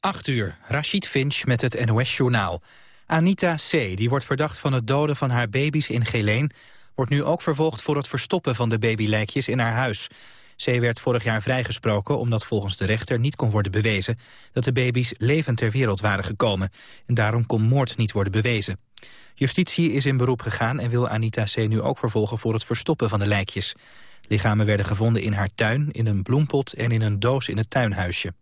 8 uur, Rashid Finch met het NOS-journaal. Anita C., die wordt verdacht van het doden van haar baby's in Geleen... wordt nu ook vervolgd voor het verstoppen van de babylijkjes in haar huis. C. werd vorig jaar vrijgesproken omdat volgens de rechter niet kon worden bewezen... dat de baby's levend ter wereld waren gekomen. En daarom kon moord niet worden bewezen. Justitie is in beroep gegaan en wil Anita C. nu ook vervolgen... voor het verstoppen van de lijkjes. Lichamen werden gevonden in haar tuin, in een bloempot en in een doos in het tuinhuisje.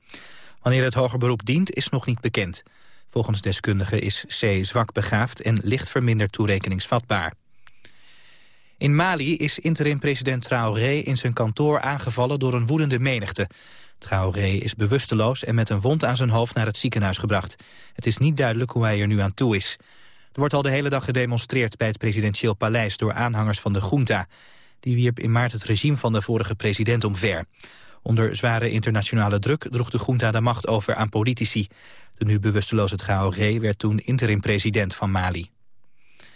Wanneer het hoger beroep dient, is nog niet bekend. Volgens deskundigen is C zwak begaafd en licht verminderd toerekeningsvatbaar. In Mali is interim-president Traoré in zijn kantoor aangevallen door een woedende menigte. Traoré is bewusteloos en met een wond aan zijn hoofd naar het ziekenhuis gebracht. Het is niet duidelijk hoe hij er nu aan toe is. Er wordt al de hele dag gedemonstreerd bij het presidentieel paleis door aanhangers van de junta. Die wierp in maart het regime van de vorige president omver. Onder zware internationale druk droeg de junta de macht over aan politici. De nu bewusteloze Traoré werd toen interim-president van Mali. Het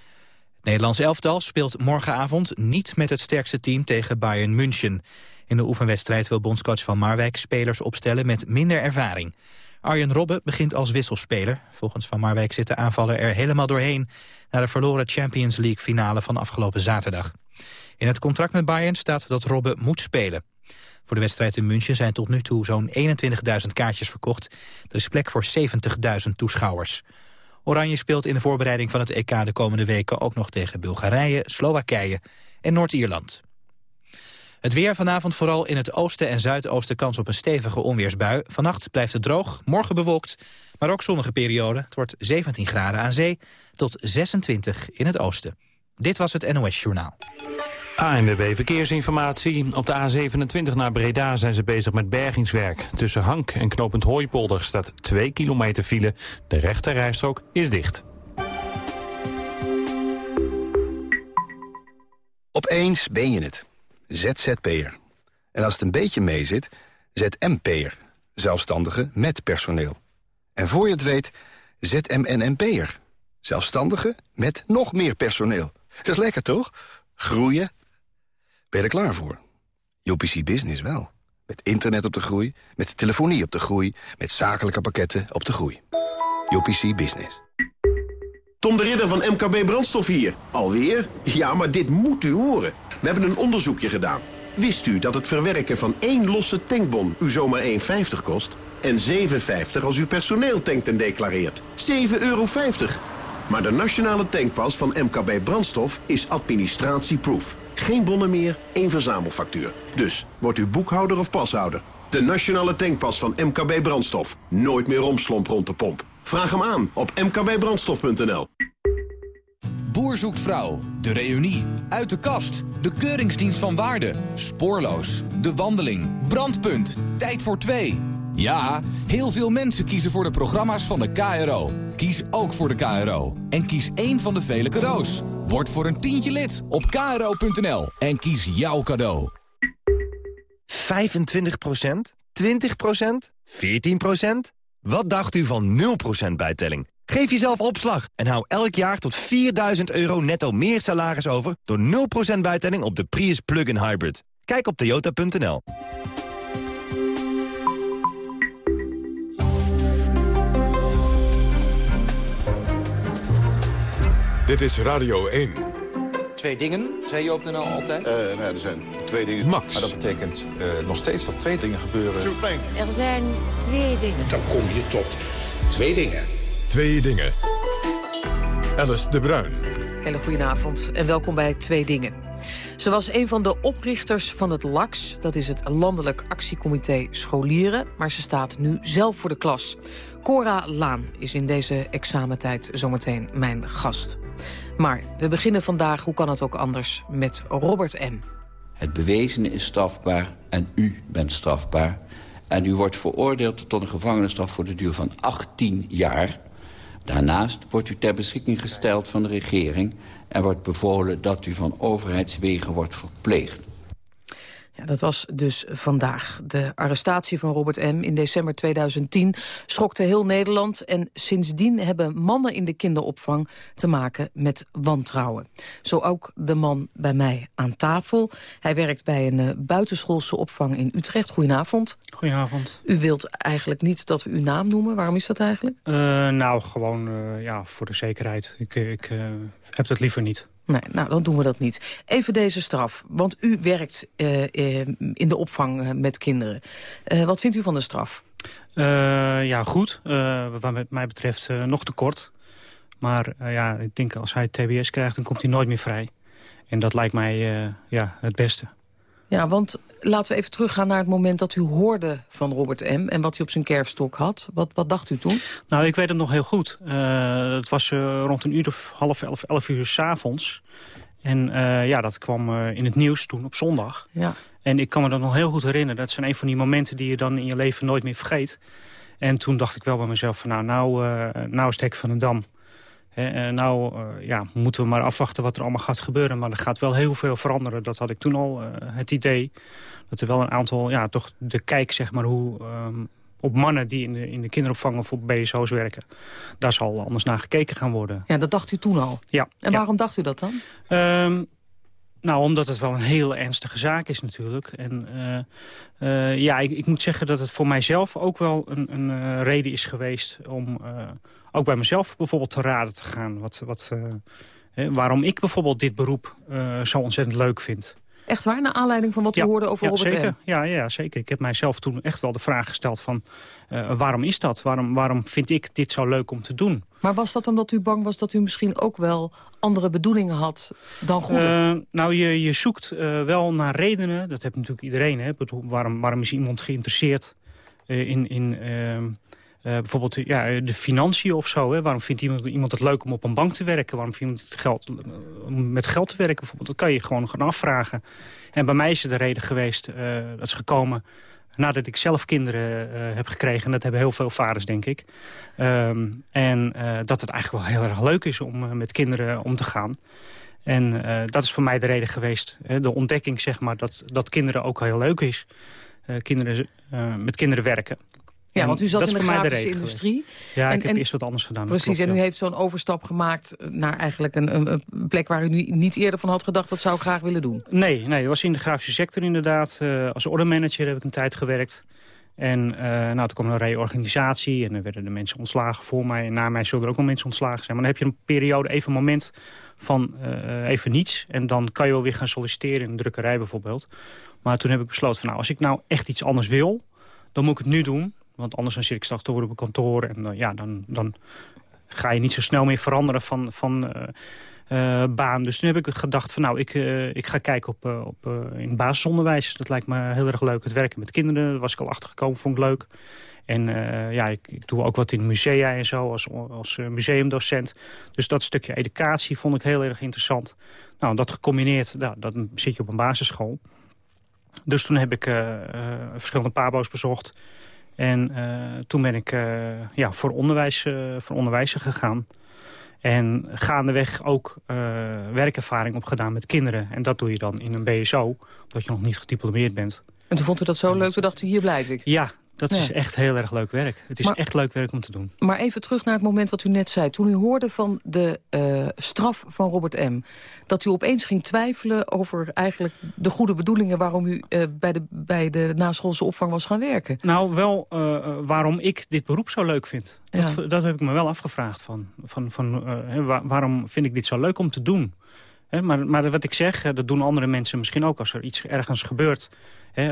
Nederlands elftal speelt morgenavond niet met het sterkste team tegen Bayern München. In de oefenwedstrijd wil bondscoach Van Marwijk spelers opstellen met minder ervaring. Arjen Robben begint als wisselspeler. Volgens Van Marwijk zit de aanvaller er helemaal doorheen... na de verloren Champions League finale van afgelopen zaterdag. In het contract met Bayern staat dat Robben moet spelen. Voor de wedstrijd in München zijn tot nu toe zo'n 21.000 kaartjes verkocht. Er is plek voor 70.000 toeschouwers. Oranje speelt in de voorbereiding van het EK de komende weken ook nog tegen Bulgarije, Slowakije en Noord-Ierland. Het weer vanavond vooral in het oosten en zuidoosten kans op een stevige onweersbui. Vannacht blijft het droog, morgen bewolkt, maar ook zonnige periode. Het wordt 17 graden aan zee tot 26 in het oosten. Dit was het NOS Journaal. ANWB Verkeersinformatie. Op de A27 naar Breda zijn ze bezig met bergingswerk. Tussen Hank en knooppunt Hooipolder staat 2 kilometer file. De rechterrijstrook is dicht. Opeens ben je het. ZZP'er. En als het een beetje meezit, ZMP'er. Zelfstandige met personeel. En voor je het weet, ZMNNP'er. Zelfstandige met nog meer personeel. Dat is lekker, toch? Groeien ben je er klaar voor? UPC Business wel. Met internet op de groei, met telefonie op de groei... met zakelijke pakketten op de groei. UPC Business. Tom de Ridder van MKB Brandstof hier. Alweer? Ja, maar dit moet u horen. We hebben een onderzoekje gedaan. Wist u dat het verwerken van één losse tankbon u zomaar 1,50 kost? En 7,50 als u personeel tankt en declareert. 7,50 euro. Maar de nationale tankpas van MKB Brandstof is administratieproof. Geen bonnen meer, één verzamelfactuur. Dus wordt u boekhouder of pashouder. De nationale tankpas van MKB Brandstof. Nooit meer romslomp rond de pomp. Vraag hem aan op mkbbrandstof.nl. Boer zoekt vrouw, de reunie, uit de kast, de keuringsdienst van waarde, spoorloos, de wandeling, brandpunt, tijd voor twee... Ja, heel veel mensen kiezen voor de programma's van de KRO. Kies ook voor de KRO. En kies één van de vele cadeaus. Word voor een tientje lid op kro.nl en kies jouw cadeau. 25% 20% 14% Wat dacht u van 0% bijtelling? Geef jezelf opslag en hou elk jaar tot 4000 euro netto meer salaris over... door 0% bijtelling op de Prius Plug-in Hybrid. Kijk op toyota.nl. Dit is Radio 1. Twee dingen, zei je op de NL altijd? Uh, nou, er zijn twee dingen. Max. Maar dat betekent uh, nog steeds dat twee dingen gebeuren. Er zijn twee dingen. Dan kom je tot twee dingen. Twee dingen. Alice de Bruin. Hele goedenavond en welkom bij Twee Dingen. Ze was een van de oprichters van het LAX, dat is het Landelijk Actiecomité Scholieren, maar ze staat nu zelf voor de klas. Cora Laan is in deze examentijd zometeen mijn gast. Maar we beginnen vandaag, hoe kan het ook anders, met Robert M. Het bewezene is strafbaar en u bent strafbaar. En u wordt veroordeeld tot een gevangenisstraf voor de duur van 18 jaar. Daarnaast wordt u ter beschikking gesteld van de regering... en wordt bevolen dat u van overheidswegen wordt verpleegd. Ja, dat was dus vandaag. De arrestatie van Robert M. in december 2010 schokte heel Nederland... en sindsdien hebben mannen in de kinderopvang te maken met wantrouwen. Zo ook de man bij mij aan tafel. Hij werkt bij een uh, buitenschoolse opvang in Utrecht. Goedenavond. Goedenavond. U wilt eigenlijk niet dat we uw naam noemen. Waarom is dat eigenlijk? Uh, nou, gewoon uh, ja, voor de zekerheid. Ik, ik heb dat liever niet. Nee, nou, dan doen we dat niet. Even deze straf, want u werkt uh, in de opvang met kinderen. Wat vindt u van de straf? Ja, goed. wat mij betreft nog te kort. Maar ja, ik denk als hij TBS krijgt, dan komt hij nooit meer vrij. En dat lijkt mij ja, het beste. Ja, want laten we even teruggaan naar het moment dat u hoorde van Robert M. en wat hij op zijn kerfstok had. Wat, wat dacht u toen? Nou, ik weet het nog heel goed. Uh, het was uh, rond een uur of half elf, elf uur s'avonds. En uh, ja, dat kwam in het nieuws toen op zondag. Ja. En ik kan me dat nog heel goed herinneren. Dat zijn een van die momenten die je dan in je leven nooit meer vergeet. En toen dacht ik wel bij mezelf van nou, nou, nou is het hek van een dam. He, nou uh, ja, moeten we maar afwachten wat er allemaal gaat gebeuren. Maar er gaat wel heel veel veranderen. Dat had ik toen al uh, het idee. Dat er wel een aantal, ja, toch de kijk zeg maar hoe... Um, op mannen die in de, in de kinderopvang of op BSO's werken. Daar zal anders naar gekeken gaan worden. Ja, dat dacht u toen al? Ja. En waarom dacht u dat dan? Um, nou, omdat het wel een heel ernstige zaak is natuurlijk. En uh, uh, ja, ik, ik, moet zeggen dat het voor mijzelf ook wel een, een uh, reden is geweest... om ook bij mezelf bijvoorbeeld te raden te gaan. Wat, wat, waarom ik bijvoorbeeld dit beroep zo ontzettend leuk vind. Echt waar? Naar aanleiding van wat u ja, hoorde over ja, Robert zeker. M? Ja, ja, zeker. Ik heb mijzelf toen echt wel de vraag gesteld van... Uh, waarom is dat? Waarom, waarom vind ik dit zo leuk om te doen? Maar was dat omdat u bang was dat u misschien ook wel andere bedoelingen had dan goede? Uh, nou, je, je zoekt uh, wel naar redenen. Dat heeft natuurlijk iedereen. Hè? Waarom, waarom is iemand geïnteresseerd in... in Uh, bijvoorbeeld ja, de financiën of zo. Hè? Waarom vindt iemand, iemand het leuk om op een bank te werken? Waarom vindt iemand het geld, om met geld te werken? Bijvoorbeeld? Dat kan je gewoon gaan afvragen. En bij mij is het de reden geweest dat is gekomen nadat ik zelf kinderen heb gekregen. En dat hebben heel veel vaders, denk ik. Um, en dat het eigenlijk wel heel erg leuk is om met kinderen om te gaan. En dat is voor mij de reden geweest. Hè? De ontdekking, zeg maar, dat, dat kinderen ook heel leuk is. kinderen, met kinderen werken. Ja, want u zat in de grafische industrie. Ja, en, ik heb en, eerst wat anders gedaan. Precies, klopt, en u ja. heeft zo'n overstap gemaakt naar eigenlijk een, een, plek waar u nu niet eerder van had gedacht... dat zou ik graag willen doen. Nee, nee dat was in de grafische sector inderdaad. Uh, als ordermanager heb ik een tijd gewerkt. En uh, nou, toen kwam er een reorganisatie en dan werden de mensen ontslagen voor mij. En na mij zullen er ook wel mensen ontslagen zijn. Maar dan heb je een periode, even een moment van uh, even niets. En dan kan je wel weer gaan solliciteren in een drukkerij bijvoorbeeld. Maar toen heb ik besloten van nou, als ik nou echt iets anders wil... dan moet ik het nu doen. Want anders dan zit ik straks door op een kantoor. En uh, ja, dan, dan ga je niet zo snel meer veranderen van, van uh, uh, baan. Dus toen heb ik gedacht van nou, ik, ik ga kijken op, op, in basisonderwijs. Dat lijkt me heel erg leuk. Het werken met kinderen, daar was ik al achtergekomen, vond ik leuk. En ja, ik, doe ook wat in musea en zo als, als museumdocent. Dus dat stukje educatie vond ik heel erg interessant. Nou, dat gecombineerd, nou, dan zit je op een basisschool. Dus toen heb ik verschillende pabo's bezocht. En uh, toen ben ik uh, ja, voor, onderwijs, voor onderwijzer gegaan. En gaandeweg ook werkervaring opgedaan met kinderen. En dat doe je dan in een BSO, omdat je nog niet gediplomeerd bent. En toen vond u dat zo leuk, toen dacht u, hier blijf ik? Ja, dat is echt heel erg leuk werk. Het is maar, echt leuk werk om te doen. Maar even terug naar het moment wat u net zei. Toen u hoorde van de uh, straf van Robert M. Dat u opeens ging twijfelen over eigenlijk de goede bedoelingen... waarom u uh, bij, de, bij de naschoolse opvang was gaan werken. Nou, wel uh, waarom ik dit beroep zo leuk vind. Ja. Dat, dat, heb ik me wel afgevraagd. Van, van, van, waar, waarom vind ik dit zo leuk om te doen? He, maar, maar wat ik zeg, dat doen andere mensen misschien ook... als er iets ergens gebeurt... He,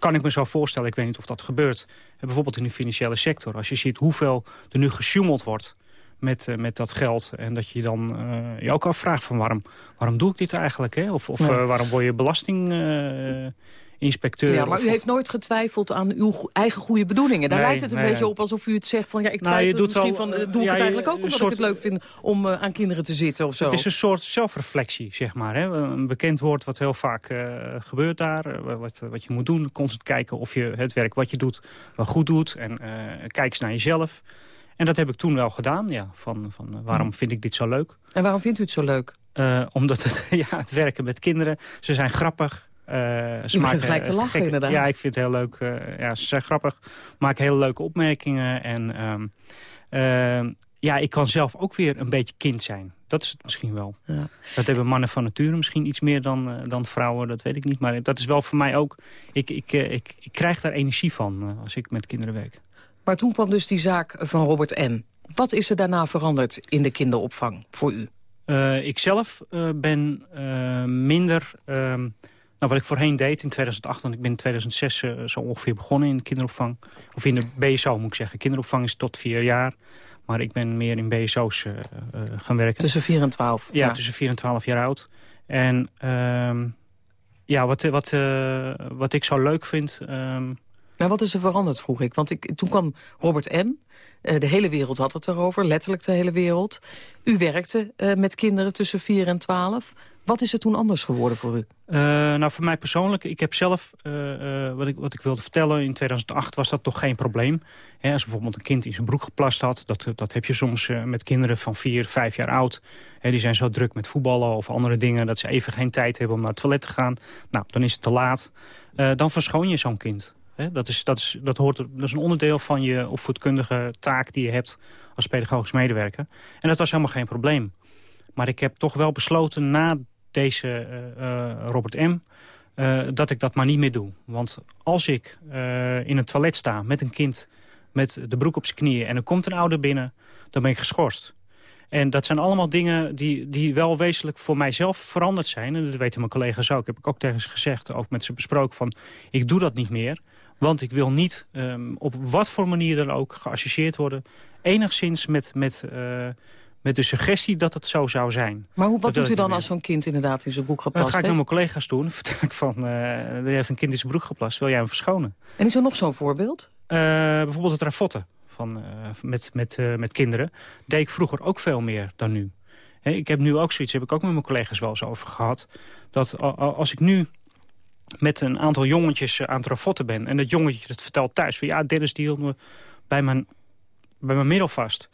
kan ik me zo voorstellen, ik weet niet of dat gebeurt... bijvoorbeeld in de financiële sector. Als je ziet hoeveel er nu gesjoemeld wordt met, uh, met dat geld... en dat je dan uh, je ook afvraagt van waarom, waarom doe ik dit eigenlijk? Hè? Of, of nee. uh, waarom word je belastinginspecteur? ja, maar of, u heeft nooit getwijfeld aan uw eigen goede bedoelingen. Daar nee, lijkt het een nee, beetje op alsof u het zegt van... ja, ik twijfel nou, misschien wel, van, doe ik ja, het eigenlijk ook omdat soort, ik het leuk vind... om aan kinderen te zitten of zo? Het is een soort zelfreflectie, zeg maar. Hè? Een bekend woord wat heel vaak gebeurt daar. wat, wat je moet doen, constant kijken of je het werk wat je doet wel goed doet. En kijk eens naar jezelf. En dat heb ik toen wel gedaan, ja. Van, van uh, waarom vind ik dit zo leuk? En waarom vindt u het zo leuk? Uh, omdat het, ja, het werken met kinderen, ze zijn grappig. Ze Je begint gelijk te lachen, inderdaad. Ja, ik vind het heel leuk. eh, ja, ze zijn grappig. Maken hele leuke opmerkingen. En ehm, ehm, ja, ik kan zelf ook weer een beetje kind zijn. Dat is het misschien wel. Ja. Dat hebben mannen van nature misschien iets meer dan, eh, dan vrouwen. Dat weet ik niet. Maar dat is wel voor mij ook... Ik, ik, eh, ik, ik krijg daar energie van eh, als ik met kinderen werk. Maar toen kwam dus die zaak van Robert M. Wat is er daarna veranderd in de kinderopvang voor u? Eh, ik zelf eh, ben eh, minder... nou, wat ik voorheen deed in 2008, want ik ben in 2006 eh, zo ongeveer begonnen in de kinderopvang. Of in de BSO moet ik zeggen. Kinderopvang is tot vier jaar. Maar ik ben meer in BSO's eh, eh, gaan werken. Tussen 4 en 12. Ja, tussen 4 en 12 jaar oud. En ehm, ja, wat, wat, wat ik zo leuk vind... ehm, Maar wat is er veranderd, vroeg ik. Want ik, toen kwam Robert M. De hele wereld had het erover, letterlijk de hele wereld. U werkte met kinderen tussen 4 en 12. Wat is er toen anders geworden voor u? Eh, nou, voor mij persoonlijk, ik heb zelf, eh, eh, wat, ik, wat ik wilde vertellen... in 2008 was dat toch geen probleem. Hè, als bijvoorbeeld een kind in zijn broek geplast had... dat, dat heb je soms met kinderen van 4, 5 jaar oud. Die zijn zo druk met voetballen of andere dingen... dat ze even geen tijd hebben om naar het toilet te gaan. Nou, dan is het te laat. Dan verschoon je zo'n kind. Dat, is, dat, is, dat, hoort, dat is een onderdeel van je opvoedkundige taak die je hebt... als pedagogisch medewerker. En dat was helemaal geen probleem. Maar ik heb toch wel besloten na deze eh, eh, Robert M... eh, dat ik dat maar niet meer doe. Want als ik in een toilet sta met een kind met de broek op zijn knieën... en er komt een ouder binnen, dan ben ik geschorst. En dat zijn allemaal dingen die, die wel wezenlijk voor mijzelf veranderd zijn. En dat weten mijn collega's ook. Heb ik ook tegen ze gezegd, ook met ze besproken van... ik doe dat niet meer, want ik wil niet ehm, op wat voor manier dan ook geassocieerd worden... enigszins met, met, met de suggestie dat het zo zou zijn. Maar hoe, Dat wat doet u dan als zo'n kind inderdaad in zijn broek Dan geplast ga ik naar heeft? mijn collega's toe en vertel ik van... eh, er heeft een kind in zijn broek geplast, wil jij hem verschonen? En is er nog zo'n voorbeeld? Eh, bijvoorbeeld het rafotten van, eh, met, met, met kinderen. Deed ik vroeger ook veel meer dan nu. Ik heb nu ook zoiets, heb ik ook met mijn collega's wel eens over gehad. Dat als ik nu met een aantal jongetjes aan het rafotten ben... en dat jongetje dat vertelt thuis van... ja, Dennis die hield me bij mijn, bij mijn middel vast.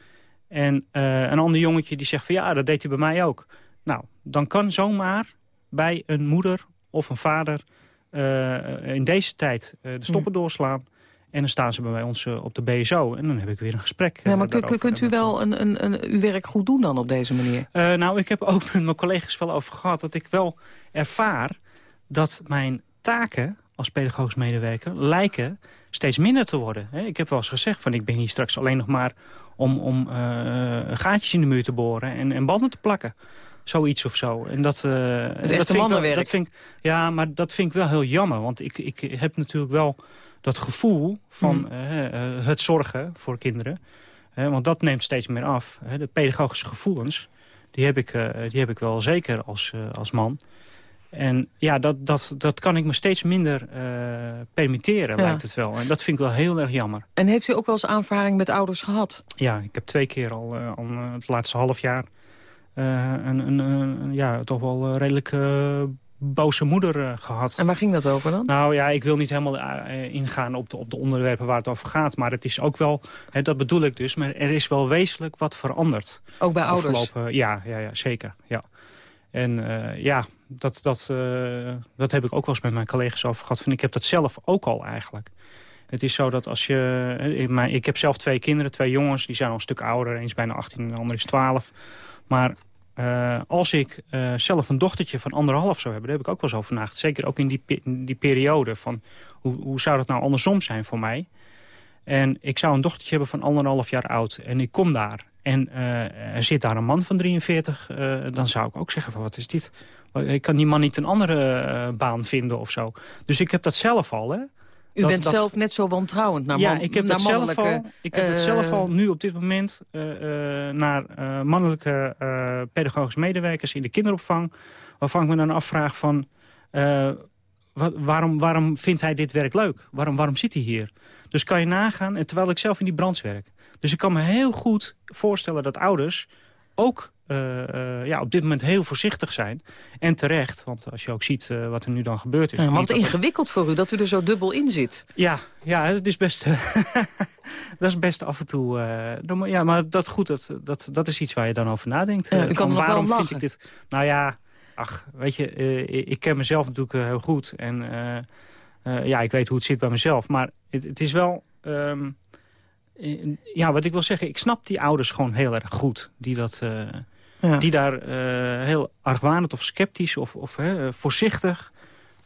En eh, een ander jongetje die zegt van... ja, dat deed hij bij mij ook. Nou, dan kan zomaar bij een moeder of een vader... eh, in deze tijd eh, de stoppen doorslaan... En dan staan ze bij ons op de BSO. En dan heb ik weer een gesprek. Ja, maar kun- kunt u wel een, een, een, uw werk goed doen dan op deze manier? Nou, ik heb ook met mijn collega's wel over gehad... dat ik wel ervaar dat mijn taken als pedagogisch medewerker... lijken steeds minder te worden. Ik heb wel eens gezegd van ik ben hier straks alleen nog maar... om, om eh, gaatjes in de muur te boren en, en banden te plakken. Zoiets of zo. En dat, eh, dat vind ik wel- mannenwerk. Dat vind ik, ja, maar dat vind ik wel heel jammer. Want ik, ik heb natuurlijk wel dat gevoel van Mm. eh, het zorgen voor kinderen. Want dat neemt steeds meer af. De pedagogische gevoelens, die heb ik, die heb ik wel zeker als, als man. En ja, dat, dat, dat kan ik me steeds minder eh, permitteren, Ja. lijkt het wel. En dat vind ik wel heel erg jammer. En heeft u ook wel eens aanvaring met ouders gehad? Ja, ik heb twee keer al, eh, al eh, het laatste half jaar... een, een, een- ja, toch wel redelijk boze moeder eh, gehad. En waar ging dat over dan? Nou ja, ik wil niet helemaal ingaan op de, op de onderwerpen waar het over gaat. Maar het is ook wel, hè, dat bedoel ik dus, maar er is wel wezenlijk wat veranderd. Ook bij ouders? Ja, ja, ja, zeker. Ja. En eh, ja, dat, dat, eh, dat heb ik ook wel eens met mijn collega's over gehad. Ik heb dat zelf ook al eigenlijk. Het is zo dat als je... eh, Ik, maar ik heb zelf twee kinderen, twee jongens. Die zijn al een stuk ouder. Eén is bijna 18 en de ander is 12. Maar als ik zelf een dochtertje van anderhalf zou hebben... daar heb ik ook wel eens over nagedacht. Zeker ook in die, die periode van... Hoe, hoe zou dat nou andersom zijn voor mij? En ik zou een dochtertje hebben van anderhalf jaar oud. En ik kom daar. En eh, er zit daar een man van 43. eh, dan zou ik ook zeggen van wat is dit? Ik kan die man niet een andere eh, baan vinden of zo. Dus ik heb dat zelf al. Hè? U Dat- bent dat- zelf net zo wantrouwend naar, ja, man, ik heb, naar dat zelf mannelijke... al, ik heb het zelf al nu op dit moment naar mannelijke pedagogische medewerkers in de kinderopvang. Waarvan ik me dan afvraag van, wat, waarom, waarom vindt hij dit werk leuk? Waarom, waarom zit hij hier? Dus kan je nagaan, terwijl ik zelf in die branche werk. Dus ik kan me heel goed voorstellen dat ouders ook eh, eh, ja, op dit moment heel voorzichtig zijn. En terecht, want als je ook ziet eh, wat er nu dan gebeurd is. Ja, maar niet wat dat het- ingewikkeld voor u dat u er zo dubbel in zit. ja, ja, het is best, dat is best af en toe. ja, maar dat goed, dat, dat, dat is iets waar je dan over nadenkt. U kan waarom om vind ik dit? Nou ja, ach, weet je, ik ken mezelf natuurlijk heel goed. En ja, ik weet hoe het zit bij mezelf. Maar het, het is wel... Ehm, ja, wat ik wil zeggen, ik snap die ouders gewoon heel erg goed. Die, dat, ja. die daar heel argwanend of sceptisch of, of voorzichtig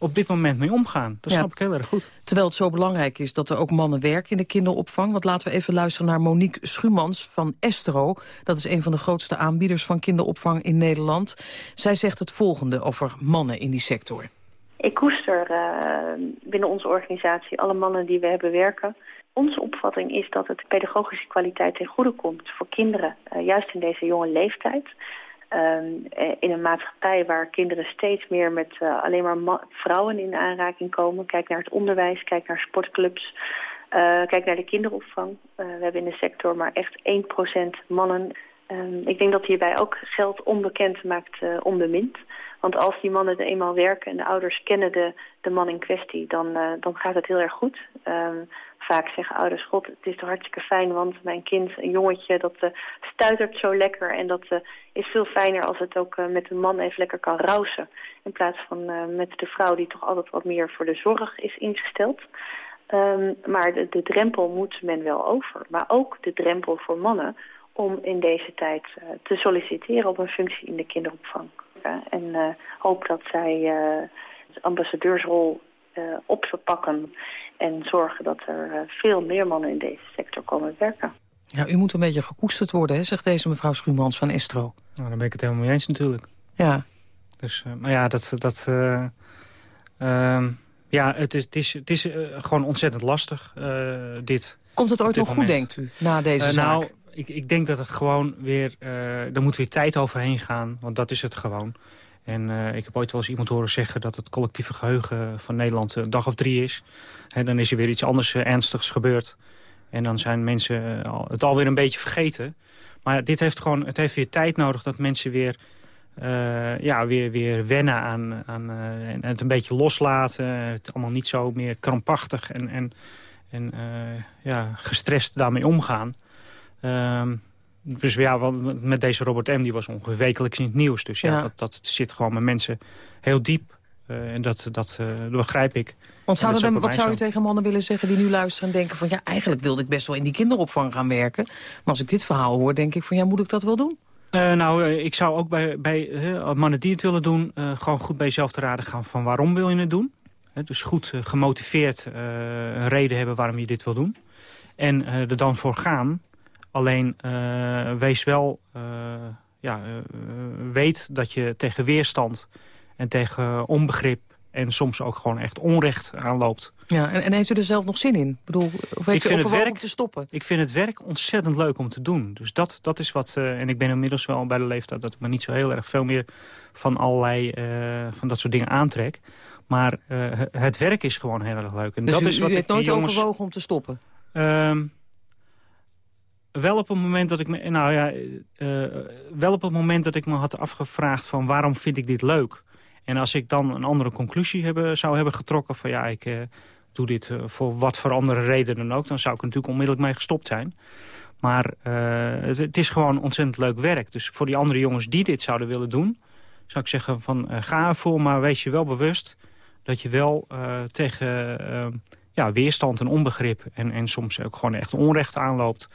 op dit moment mee omgaan. Dat snap ik heel erg goed. Terwijl het zo belangrijk is dat er ook mannen werken in de kinderopvang. Want laten we even luisteren naar Monique Schumans van Estro. Dat is een van de grootste aanbieders van kinderopvang in Nederland. Zij zegt het volgende over mannen in die sector. Ik koester uh, binnen onze organisatie alle mannen die we hebben werken. Onze opvatting is dat het pedagogische kwaliteit ten goede komt voor kinderen, uh, juist in deze jonge leeftijd. Um, in een maatschappij waar kinderen steeds meer met uh, alleen maar vrouwen in aanraking komen. Kijk naar het onderwijs, kijk naar sportclubs, kijk naar de kinderopvang. We hebben in de sector maar echt 1% mannen. Um, ik denk dat hierbij ook geld onbekend maakt onbemind. Want als die mannen er eenmaal werken en de ouders kennen de, de man in kwestie, dan, dan gaat het heel erg goed. Vaak zeggen ouders, god, het is toch hartstikke fijn, want mijn kind, een jongetje, dat uh, stuitert zo lekker. En dat uh, is veel fijner als het ook uh, met de man even lekker kan rousen. In plaats van met de vrouw die toch altijd wat meer voor de zorg is ingesteld. Um, maar de, de, drempel moet men wel over. Maar ook de drempel voor mannen om in deze tijd te solliciteren op een functie in de kinderopvang. en hoop dat zij de ambassadeursrol op ze pakken en zorgen dat er uh, veel meer mannen in deze sector komen werken. Ja, u moet een beetje gekoesterd worden, hè, zegt deze mevrouw Schuurmans van Estro. Nou, dan ben ik het helemaal mee eens natuurlijk. Ja. Dus, uh, maar ja, dat... dat uh, ja, het is, het is, het is gewoon ontzettend lastig, dit. Komt het ooit nog goed, denkt u, na deze zaak? Nou, ik, ik denk dat het gewoon weer... er moet weer tijd overheen gaan, want dat is het gewoon. En uh, ik heb ooit wel eens iemand horen zeggen dat het collectieve geheugen van Nederland een dag of drie is. En dan is er weer iets anders uh, ernstigs gebeurd. En dan zijn mensen uh, het alweer een beetje vergeten. Maar dit heeft gewoon, het heeft weer tijd nodig dat mensen weer, ja, weer, weer wennen aan, aan en het een beetje loslaten. Het allemaal niet zo meer krampachtig en, en, en ja, gestrest daarmee omgaan. Ehm, dus ja, met deze Robert M. die was ongeveer wekelijks in het nieuws. Dus ja, Dat, dat, zit gewoon met mensen heel diep. Uh, en dat, dat, uh, dat, begrijp ik. Want zouden wat zou je tegen mannen willen zeggen die nu luisteren en denken van... ja, eigenlijk wilde ik best wel in die kinderopvang gaan werken. Maar als ik dit verhaal hoor, denk ik van ja, moet ik dat wel doen? Uh, nou, ik zou ook bij, bij mannen die het willen doen... gewoon goed bij jezelf te raden gaan van waarom wil je het doen. dus goed gemotiveerd een reden hebben waarom je dit wil doen. En er dan voor gaan Alleen uh, wees wel, uh, ja, uh, weet dat je tegen weerstand en tegen onbegrip en soms ook gewoon echt onrecht aanloopt. Ja, en, en heeft u er zelf nog zin in? Ik bedoel, of heeft ik u het werk, om te stoppen? Ik vind het werk ontzettend leuk om te doen. Dus dat, dat is wat... en ik ben inmiddels wel bij de leeftijd dat ik me niet zo heel erg veel meer van allerlei van dat soort dingen aantrek. Maar het werk is gewoon heel erg leuk. En dus dat u, is wat u heeft nooit jongens... overwogen om te stoppen? Ehm, wel op het moment dat ik me, nou ja, uh, wel op het moment dat ik me had afgevraagd van waarom vind ik dit leuk? En als ik dan een andere conclusie hebben, zou hebben getrokken van ja, ik uh, doe dit voor wat voor andere reden dan ook, dan zou ik natuurlijk onmiddellijk mee gestopt zijn. Maar het, het, is gewoon ontzettend leuk werk. Dus voor die andere jongens die dit zouden willen doen, zou ik zeggen van ga ervoor, maar wees je wel bewust dat je wel tegen ja, weerstand en onbegrip en, en soms ook gewoon echt onrecht aanloopt.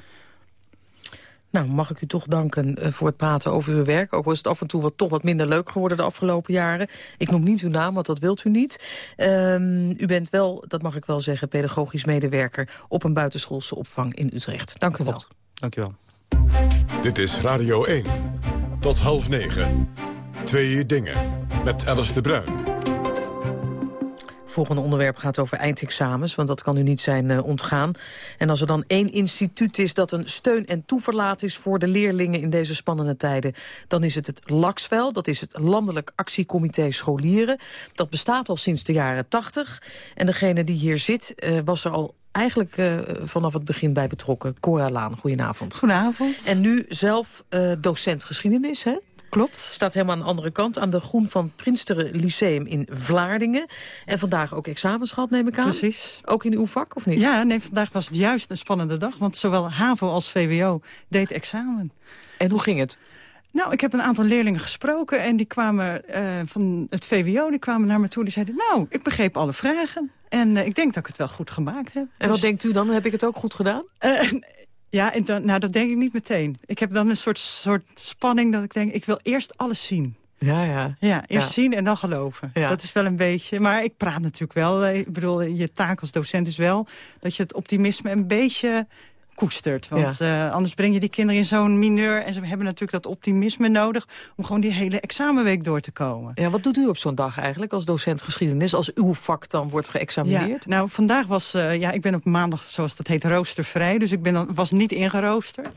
Nou, mag ik u toch danken uh, voor het praten over uw werk. Ook was het af en toe wat, toch wat minder leuk geworden de afgelopen jaren. Ik noem niet uw naam, want dat wilt u niet. Um, u bent wel, dat mag ik wel zeggen, pedagogisch medewerker... op een buitenschoolse opvang in Utrecht. Dank u wel. Dank u wel. Dit is Radio 1. Tot half negen. Twee dingen. Met Alice de Bruin volgende onderwerp gaat over eindexamens, want dat kan u niet zijn uh, ontgaan. En als er dan één instituut is dat een steun en toeverlaat is voor de leerlingen in deze spannende tijden, dan is het het LAXWEL, dat is het Landelijk Actiecomité Scholieren. Dat bestaat al sinds de jaren tachtig. En degene die hier zit, uh, was er al eigenlijk uh, vanaf het begin bij betrokken. Cora Laan, goedenavond. Goedenavond. En nu zelf docent geschiedenis, hè? Klopt. Staat helemaal aan de andere kant, aan de Groen van Prinsteren Lyceum in Vlaardingen. En vandaag ook examens gehad, neem ik aan. Precies. Ook in uw vak, of niet? Ja, nee, vandaag was het juist een spannende dag. Want zowel HAVO als VWO deed examen. En hoe ging het? Nou, ik heb een aantal leerlingen gesproken en die kwamen uh, van het VWO, die kwamen naar me toe. Die zeiden, nou, ik begreep alle vragen en uh, ik denk dat ik het wel goed gemaakt heb. En dus... wat denkt u dan? Heb ik het ook goed gedaan? Uh, ja, en dan, nou, dat denk ik niet meteen. Ik heb dan een soort, soort spanning dat ik denk, ik wil eerst alles zien. Ja, ja. Ja, eerst zien en dan geloven. Ja. Dat is wel een beetje... Maar ik praat natuurlijk wel. Ik bedoel, je taak als docent is wel... dat je het optimisme een beetje koestert. Want ja. uh, anders breng je die kinderen in zo'n mineur. En ze hebben natuurlijk dat optimisme nodig... om gewoon die hele examenweek door te komen. Ja, wat doet u op zo'n dag eigenlijk als docent geschiedenis... als uw vak dan wordt geëxamineerd? Ja, nou, vandaag was... Uh, ja, ik ben op maandag, zoals dat heet, roostervrij. Dus ik ben dan, was niet ingeroosterd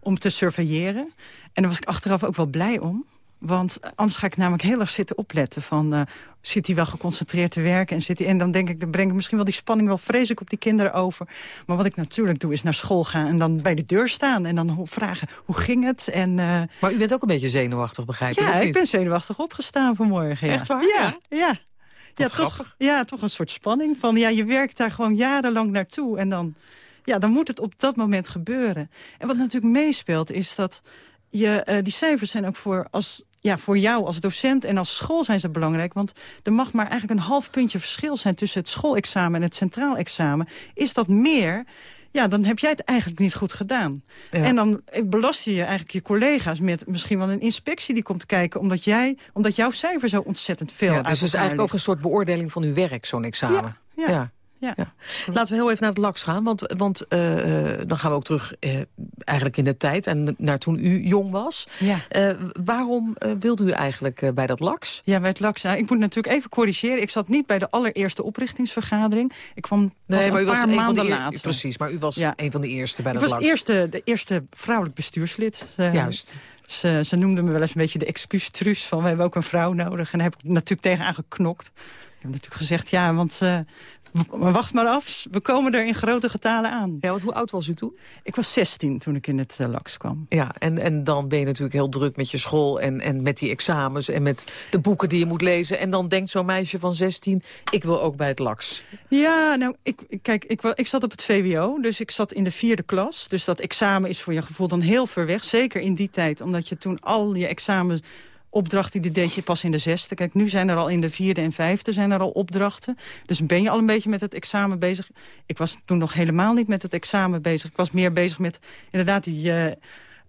om te surveilleren. En daar was ik achteraf ook wel blij om. Want anders ga ik namelijk heel erg zitten opletten van... Uh, zit hij wel geconcentreerd te werken? En, zit hij, en dan denk ik, dan breng ik misschien wel die spanning wel vreselijk op die kinderen over. Maar wat ik natuurlijk doe, is naar school gaan en dan bij de deur staan. En dan vragen, hoe ging het? En, uh, maar u bent ook een beetje zenuwachtig, begrijp je? Ja, ik ben zenuwachtig opgestaan vanmorgen. Ja. Echt waar? Ja, ja. Ja, toch, ja, toch een soort spanning van, ja, je werkt daar gewoon jarenlang naartoe. En dan, ja, dan moet het op dat moment gebeuren. En wat natuurlijk meespeelt, is dat je, uh, die cijfers zijn ook voor, als, ja, voor jou als docent en als school zijn ze belangrijk. Want er mag maar eigenlijk een half puntje verschil zijn... tussen het schoolexamen en het centraal examen. Is dat meer ja, dan heb jij het eigenlijk niet goed gedaan. Ja. En dan belast je eigenlijk je collega's met misschien wel een inspectie die komt kijken... omdat, jij, omdat jouw cijfer zo ontzettend veel ja, Dus het is eigenlijk ook een soort beoordeling van uw werk, zo'n examen. ja. ja. Ja. Ja. Laten we heel even naar het LAX gaan, want, want uh, dan gaan we ook terug uh, eigenlijk in de tijd... en naar toen u jong was. Ja. Uh, waarom wilde u eigenlijk bij dat LAX? Ja, bij het LAX. Ja, ik moet natuurlijk even corrigeren. Ik zat niet bij de allereerste oprichtingsvergadering. Ik kwam pas maar een paar maanden later. Precies, maar u was ja. een van de eerste bij dat LAX. Ik was eerste, de eerste vrouwelijk bestuurslid. Juist. Ze, ze noemden me wel eens een beetje de excuustrus van... we hebben ook een vrouw nodig. En daar heb ik natuurlijk tegenaan geknokt. Ik heb natuurlijk gezegd, ja, want uh, wacht maar af. We komen er in grote getalen aan. Ja, want hoe oud was u toen? Ik was 16 toen ik in het uh, LAX kwam. Ja, en, en dan ben je natuurlijk heel druk met je school... En, en met die examens en met de boeken die je moet lezen. En dan denkt zo'n meisje van 16, ik wil ook bij het LAX. Ja, nou, ik, kijk, ik, ik zat op het VWO, dus ik zat in de vierde klas. Dus dat examen is voor je gevoel dan heel ver weg. Zeker in die tijd, omdat je toen al je examens opdrachten die deed je pas in de zesde. Kijk, nu zijn er al in de vierde en vijfde zijn er al opdrachten. Dus ben je al een beetje met het examen bezig. Ik was toen nog helemaal niet met het examen bezig. Ik was meer bezig met inderdaad die... Uh,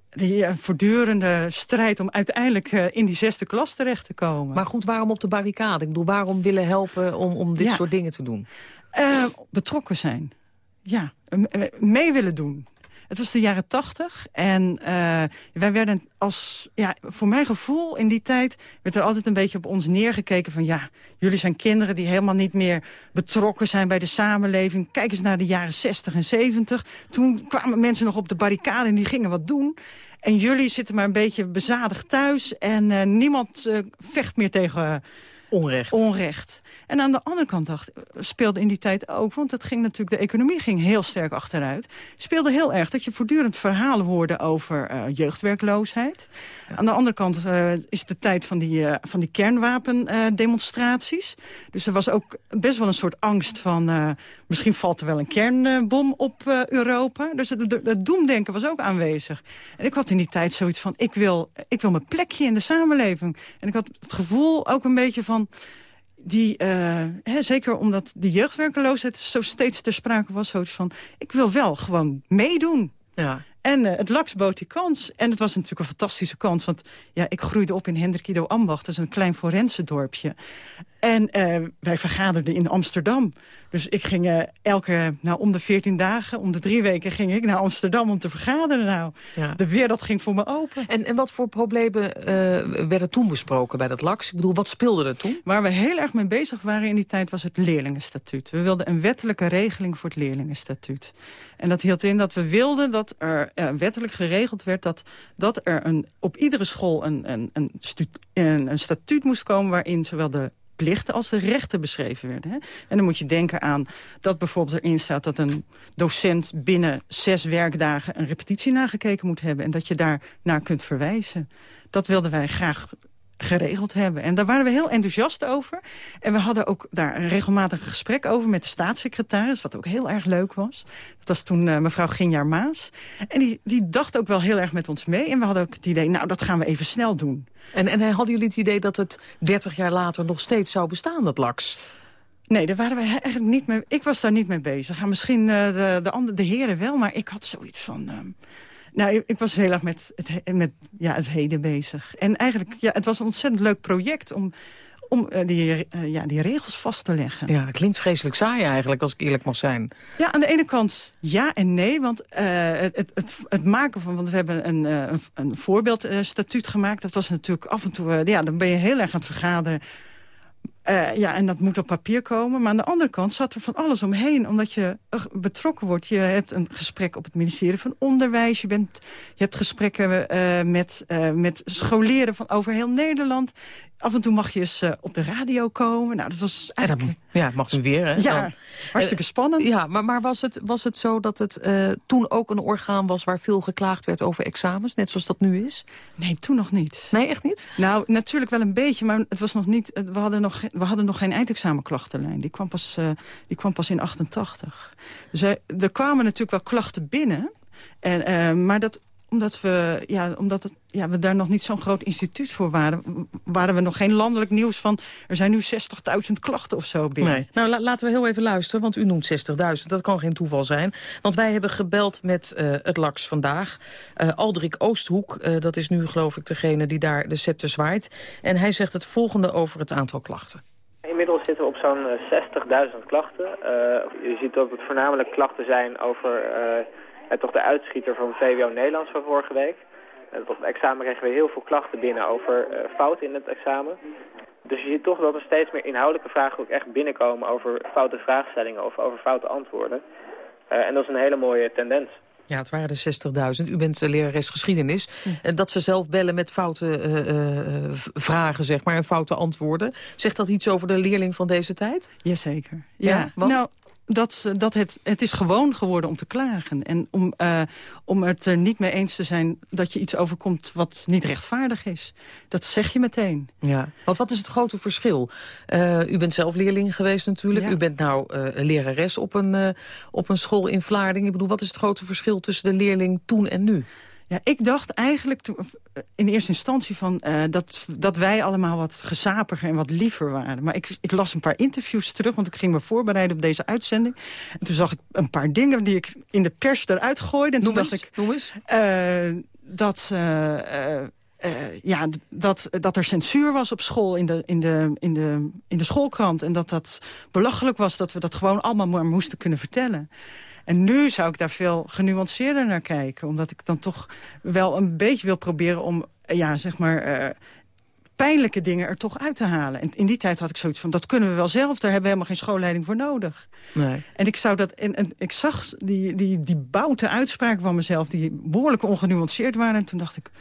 die uh, voortdurende strijd om uiteindelijk uh, in die zesde klas terecht te komen. Maar goed, waarom op de barricade? Ik bedoel, waarom willen helpen om, om dit ja. soort dingen te doen? betrokken zijn. Ja, mee willen doen. Het was de jaren tachtig. En uh, wij werden als, ja, voor mijn gevoel in die tijd... werd er altijd een beetje op ons neergekeken van... ja, jullie zijn kinderen die helemaal niet meer betrokken zijn bij de samenleving. Kijk eens naar de jaren 60 en 70. Toen kwamen mensen nog op de barricade en die gingen wat doen. En jullie zitten maar een beetje bezadigd thuis. En uh, niemand uh, vecht meer tegen... Onrecht. Onrecht. En aan de andere kant dacht, speelde in die tijd ook... want het ging natuurlijk, de economie ging heel sterk achteruit... speelde heel erg dat je voortdurend verhalen hoorde over uh, jeugdwerkloosheid. Ja. Aan de andere kant uh, is de tijd van die, uh, van die kernwapendemonstraties. dus er was ook best wel een soort angst van... misschien valt er wel een kernbom op Europa. Dus het, het, het doemdenken was ook aanwezig. En ik had in die tijd zoiets van, ik wil, ik wil mijn plekje in de samenleving. En ik had het gevoel ook een beetje van die, uh, hè, zeker omdat de jeugdwerkeloosheid zo steeds ter sprake was... zoiets van, ik wil wel gewoon meedoen. Ja. En uh, het LAX bood die kans. En het was natuurlijk een fantastische kans. Want ja, ik groeide op in Hendrikido Ambacht. Dat is een klein forensendorpje. En uh, wij vergaderden in Amsterdam. Dus ik ging uh, elke, nou om de 14 dagen, om de drie weken... ging ik naar Amsterdam om te vergaderen. Nou, ja. de wereld ging voor me open. En, en wat voor problemen uh, werden toen besproken bij dat LAX? Ik bedoel, wat speelde er toen? Waar we heel erg mee bezig waren in die tijd was het leerlingenstatuut. We wilden een wettelijke regeling voor het leerlingenstatuut. En dat hield in dat we wilden dat er wettelijk geregeld werd... dat, dat er een, op iedere school een, een, een, een, een statuut moest komen... waarin zowel de plichten als de rechten beschreven werden. Hè? En dan moet je denken aan dat bijvoorbeeld erin staat... dat een docent binnen zes werkdagen een repetitie nagekeken moet hebben... en dat je daar naar kunt verwijzen. Dat wilden wij graag geregeld hebben. En daar waren we heel enthousiast over. En we hadden ook daar een regelmatig gesprek over met de staatssecretaris... wat ook heel erg leuk was. Dat was toen uh, mevrouw Ginjaar Maas. En die, die dacht ook wel heel erg met ons mee. En we hadden ook het idee, nou, dat gaan we even snel doen. En, en hadden jullie het idee dat het 30 jaar later nog steeds zou bestaan, dat laks? Nee, daar waren we eigenlijk niet mee. Ik was daar niet mee bezig. En misschien uh, de, de, andere, de heren wel, maar ik had zoiets van... Uh, nou, ik, ik, was heel erg met het, met, ja, het heden bezig. En eigenlijk, ja, het was een ontzettend leuk project om, om uh, die, uh, ja, die regels vast te leggen. Ja, dat klinkt vreselijk saai eigenlijk, als ik eerlijk mag zijn. Ja, aan de ene kant ja en nee. Want uh, het, het, het, maken van... Want we hebben een, een, een voorbeeldstatuut gemaakt. Dat was natuurlijk af en toe... ja, dan ben je heel erg aan het vergaderen. Uh, ja, en dat moet op papier komen. Maar aan de andere kant zat er van alles omheen. Omdat je betrokken wordt. Je hebt een gesprek op het ministerie van Onderwijs. Je, bent, je hebt gesprekken uh, met, uh, met scholieren van over heel Nederland. Af en toe mag je eens op de radio komen. Nou, dat was eigenlijk... Ja, dat mag nu weer, hè? Ja, dan. hartstikke spannend. Ja, maar, maar was, het, was het zo dat het toen ook een orgaan was... waar veel geklaagd werd over examens, net zoals dat nu is? Nee, toen nog niet. Nee, echt niet? Nou, natuurlijk wel een beetje, maar het was nog niet... We hadden nog, we hadden nog geen eindexamenklachtenlijn. Die kwam pas, die kwam pas in 88. Dus er kwamen natuurlijk wel klachten binnen. En, maar dat, omdat, we, ja, omdat het, ja, we daar nog niet zo'n groot instituut voor waren... waren we nog geen landelijk nieuws van... er zijn nu 60.000 klachten of zo binnen. Nee. Nou, la laten we heel even luisteren, want u noemt 60.000. Dat kan geen toeval zijn. Want wij hebben gebeld met uh, het LAX vandaag. Uh, Aldrik Oosthoek, uh, dat is nu geloof ik degene die daar de scepter zwaait. En hij zegt het volgende over het aantal klachten. Inmiddels zitten we op zo'n 60.000 klachten. Uh, je ziet dat het voornamelijk klachten zijn over uh, toch de uitschieter van VWO Nederlands van vorige week. Uh, tot het examen kregen we heel veel klachten binnen over fouten in het examen. Dus je ziet toch dat er steeds meer inhoudelijke vragen ook echt binnenkomen over foute vraagstellingen of over foute antwoorden. en dat is een hele mooie tendens. Ja, het waren er 60.000. U bent lerares geschiedenis. Ja. Dat ze zelf bellen met foute uh, uh, vragen, zeg maar, en foute antwoorden. Zegt dat iets over de leerling van deze tijd? Jazeker. Ja, ja want? nou, dat, dat het, het is gewoon geworden om te klagen. En om, uh, om het er niet mee eens te zijn dat je iets overkomt wat niet rechtvaardig is. Dat zeg je meteen. Ja, want wat is het grote verschil? Uh, u bent zelf leerling geweest natuurlijk. Ja. U bent nou uh, lerares op een, op een school in Vlaardingen. Ik bedoel, wat is het grote verschil tussen de leerling toen en nu? Ja, ik dacht eigenlijk in eerste instantie van, uh, dat, dat wij allemaal wat gezapiger en wat liever waren. Maar ik, ik las een paar interviews terug, want ik ging me voorbereiden op deze uitzending. En toen zag ik een paar dingen die ik in de pers eruit gooide. En noem toen eens, dacht ik, noem eens. Uh, dat... Uh, uh, ja, dat, dat er censuur was op school in de, in, de, in, de, in de schoolkrant. En dat dat belachelijk was dat we dat gewoon allemaal maar moesten kunnen vertellen. En nu zou ik daar veel genuanceerder naar kijken. Omdat ik dan toch wel een beetje wil proberen om, ja, zeg maar... Uh, pijnlijke dingen er toch uit te halen. En in die tijd had ik zoiets van, dat kunnen we wel zelf. Daar hebben we helemaal geen schoolleiding voor nodig. Nee. En ik zou dat en, en ik zag die, die, die boute uitspraken van mezelf... die behoorlijk ongenuanceerd waren. En toen dacht ik,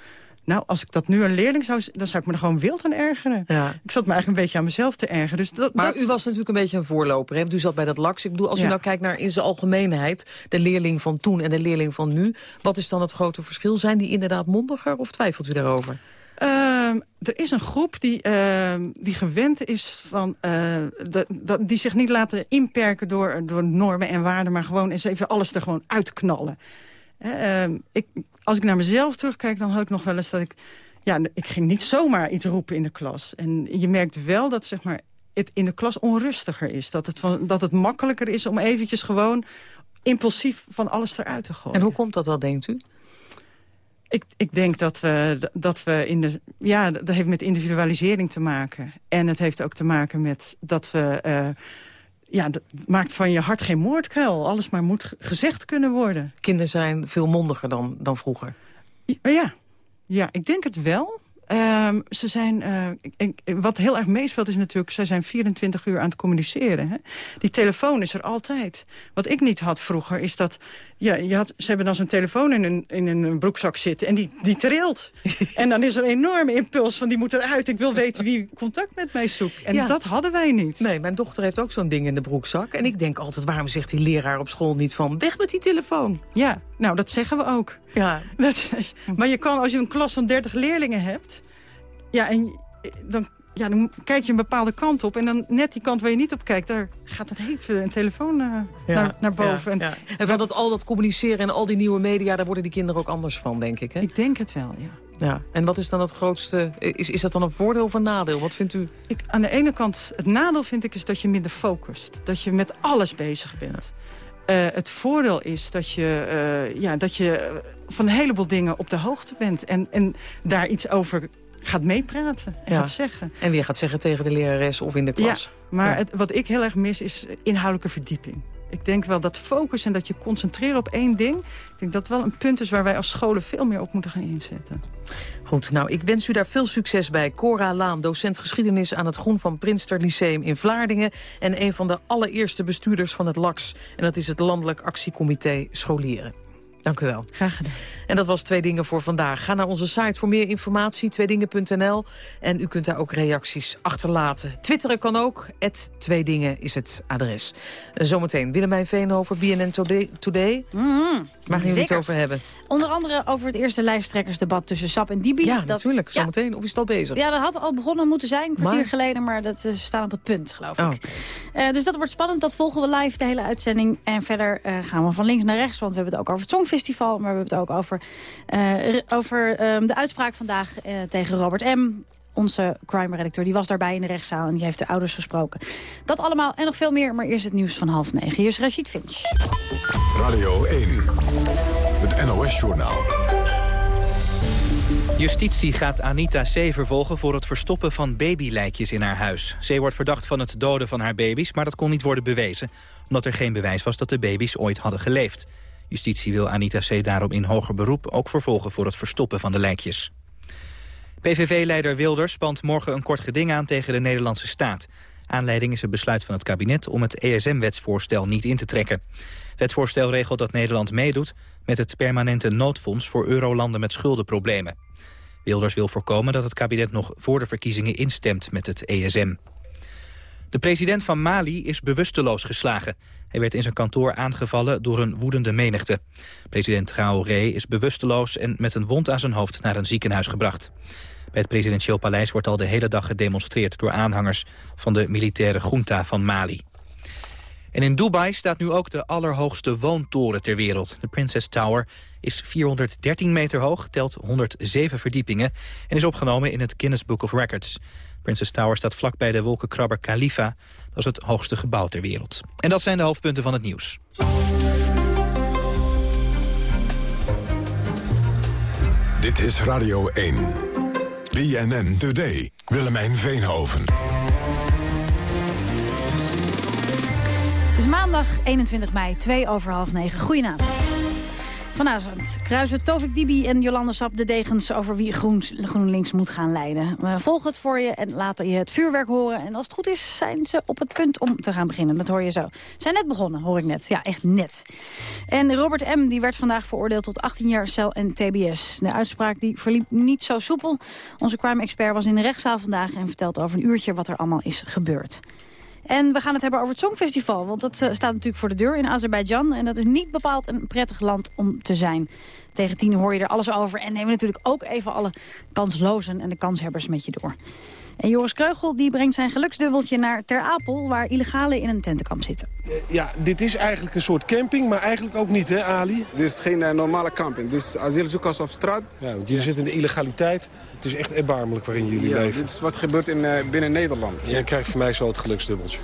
nou, als ik dat nu een leerling zou... dan zou ik me er gewoon wild aan ergeren. Ja. Ik zat me eigenlijk een beetje aan mezelf te ergeren. Dus dat, maar dat... u was natuurlijk een beetje een voorloper. Hè? U zat bij dat LAX. Ik bedoel, als Ja. u nou kijkt naar in zijn algemeenheid... de leerling van toen en de leerling van nu... wat is dan het grote verschil? Zijn die inderdaad mondiger of twijfelt u daarover? Ehm, er is een groep die, ehm, die gewend is van... dat, dat, die zich niet laten inperken door, door normen en waarden... maar gewoon eens even alles er gewoon uitknallen. Hè, ehm, ik, als ik naar mezelf terugkijk, dan had ik nog wel eens dat ik... Ja, ik ging niet zomaar iets roepen in de klas. En je merkt wel dat zeg maar, het in de klas onrustiger is. Dat het, van, dat het makkelijker is om eventjes gewoon impulsief van alles eruit te gooien. En hoe komt dat dan, denkt u? Ik, ik denk dat we, dat we in de... Ja, dat heeft met individualisering te maken. En het heeft ook te maken met dat we... Uh, ja, dat maakt van je hart geen moordkuil. Alles maar moet gezegd kunnen worden. Kinderen zijn veel mondiger dan, dan vroeger. Ja, ja, ik denk het wel. Um, ze zijn, uh, ik, wat heel erg meespeelt is natuurlijk... zij zijn 24 uur aan het communiceren. Hè? Die telefoon is er altijd. Wat ik niet had vroeger is dat... Ja, je had, ze hebben dan zo'n telefoon in een, in een broekzak zitten... en die, die trilt. en dan is er een enorme impuls van die moet eruit. Ik wil weten wie contact met mij zoekt. En Ja. dat hadden wij niet. Nee, mijn dochter heeft ook zo'n ding in de broekzak. En ik denk altijd, waarom zegt die leraar op school niet van... weg met die telefoon? Ja, nou, dat zeggen we ook. Ja. Dat, maar je kan, als je een klas van 30 leerlingen hebt... Ja, en dan, ja, dan kijk je een bepaalde kant op... en dan net die kant waar je niet op kijkt... daar gaat dan even een telefoon uh, naar, naar, boven. Ja, En, en van dat, al dat communiceren en al die nieuwe media... daar worden die kinderen ook anders van, denk ik, hè? Ik denk het wel, ja. Ja. En wat is dan het grootste... Is, is dat dan een voordeel of een nadeel? Wat vindt u? Ik, aan de ene kant, het nadeel vind ik is dat je minder focust. Dat je met alles bezig bent. Uh, het voordeel is dat je, uh, ja, dat je van een heleboel dingen op de hoogte bent. En, en daar iets over gaat meepraten en ja. gaat zeggen. En weer gaat zeggen tegen de lerares of in de klas. Ja, maar ja. Het, wat ik heel erg mis is inhoudelijke verdieping. Ik denk wel dat focus en dat je concentreren op één ding... ik denk dat wel een punt is waar wij als scholen veel meer op moeten gaan inzetten. Goed, nou, ik wens u daar veel succes bij. Cora Laan, docent geschiedenis aan het Groen van Prinster Lyceum in Vlaardingen... en een van de allereerste bestuurders van het LAX. En dat is het Landelijk Actiecomité Scholieren. Dank u wel. Graag gedaan. En dat was Twee Dingen voor vandaag. Ga naar onze site voor meer informatie, tweedingen.nl. En u kunt daar ook reacties achterlaten. Twitteren kan ook. Twee Dingen is het adres. Zometeen Willemijn Veenhoven, BNN Today. Mm. Waar gaan jullie het over hebben? Onder andere over het eerste lijsttrekkersdebat tussen SAP en Dibi. Ja, dat, natuurlijk. Zometeen. Ja. Of is het al bezig? Ja, dat had al begonnen moeten zijn, een kwartier maar... geleden. Maar dat ze staan op het punt, geloof ik. Oh. Uh, dus dat wordt spannend. Dat volgen we live, de hele uitzending. En verder uh, gaan we van links naar rechts. Want we hebben het ook over het Songfestival. Maar we hebben het ook over, uh, over um, de uitspraak vandaag tegen Robert M onze crime-redacteur, die was daarbij in de rechtszaal... en die heeft de ouders gesproken. Dat allemaal en nog veel meer, maar eerst het nieuws van half negen. Hier is Rashid Finch. Radio 1, het NOS-journaal. Justitie gaat Anita C. vervolgen voor het verstoppen van babylijkjes in haar huis. C. wordt verdacht van het doden van haar baby's, maar dat kon niet worden bewezen... omdat er geen bewijs was dat de baby's ooit hadden geleefd. Justitie wil Anita C. daarom in hoger beroep ook vervolgen voor het verstoppen van de lijkjes. PVV-leider Wilders spant morgen een kort geding aan tegen de Nederlandse staat. Aanleiding is het besluit van het kabinet om het ESM-wetsvoorstel niet in te trekken. Het wetsvoorstel regelt dat Nederland meedoet met het permanente noodfonds voor eurolanden met schuldenproblemen. Wilders wil voorkomen dat het kabinet nog voor de verkiezingen instemt met het ESM. De president van Mali is bewusteloos geslagen. Hij werd in zijn kantoor aangevallen door een woedende menigte. President Traoré is bewusteloos en met een wond aan zijn hoofd naar een ziekenhuis gebracht. Bij het presidentieel paleis wordt al de hele dag gedemonstreerd... door aanhangers van de militaire junta van Mali. En in Dubai staat nu ook de allerhoogste woontoren ter wereld. De Princess Tower is 413 meter hoog, telt 107 verdiepingen... en is opgenomen in het Guinness Book of Records. Princess Tower staat vlakbij de wolkenkrabber Khalifa. Dat is het hoogste gebouw ter wereld. En dat zijn de hoofdpunten van het nieuws. Dit is Radio 1. BNN Today. Willemijn Veenhoven. Het is maandag 21 mei, 2 over half 9. Goedenavond. Vanavond kruisen Tovik Dibi en Jolande Sap de degens over wie Groen, GroenLinks moet gaan leiden. We volgen het voor je en laten je het vuurwerk horen. En als het goed is, zijn ze op het punt om te gaan beginnen. Dat hoor je zo. Ze zijn net begonnen, hoor ik net. Ja, echt net. En Robert M. die werd vandaag veroordeeld tot 18 jaar cel en tbs. De uitspraak die verliep niet zo soepel. Onze crime-expert was in de rechtszaal vandaag en vertelt over een uurtje wat er allemaal is gebeurd. En we gaan het hebben over het Songfestival. Want dat uh, staat natuurlijk voor de deur in Azerbeidzjan. En dat is niet bepaald een prettig land om te zijn. Tegen tien hoor je er alles over. En nemen natuurlijk ook even alle kanslozen en de kanshebbers met je door. En Joris Kreugel die brengt zijn geluksdubbeltje naar Ter Apel... waar illegalen in een tentenkamp zitten. Ja, dit is eigenlijk een soort camping, maar eigenlijk ook niet, hè Ali? Dit is geen uh, normale camping. Dit is asielzoekers op straat. Ja, want jullie zitten in de illegaliteit. Het is echt erbarmelijk waarin jullie ja, leven. dit is wat gebeurt in, uh, binnen Nederland. Jij krijgt van mij zo het geluksdubbeltje.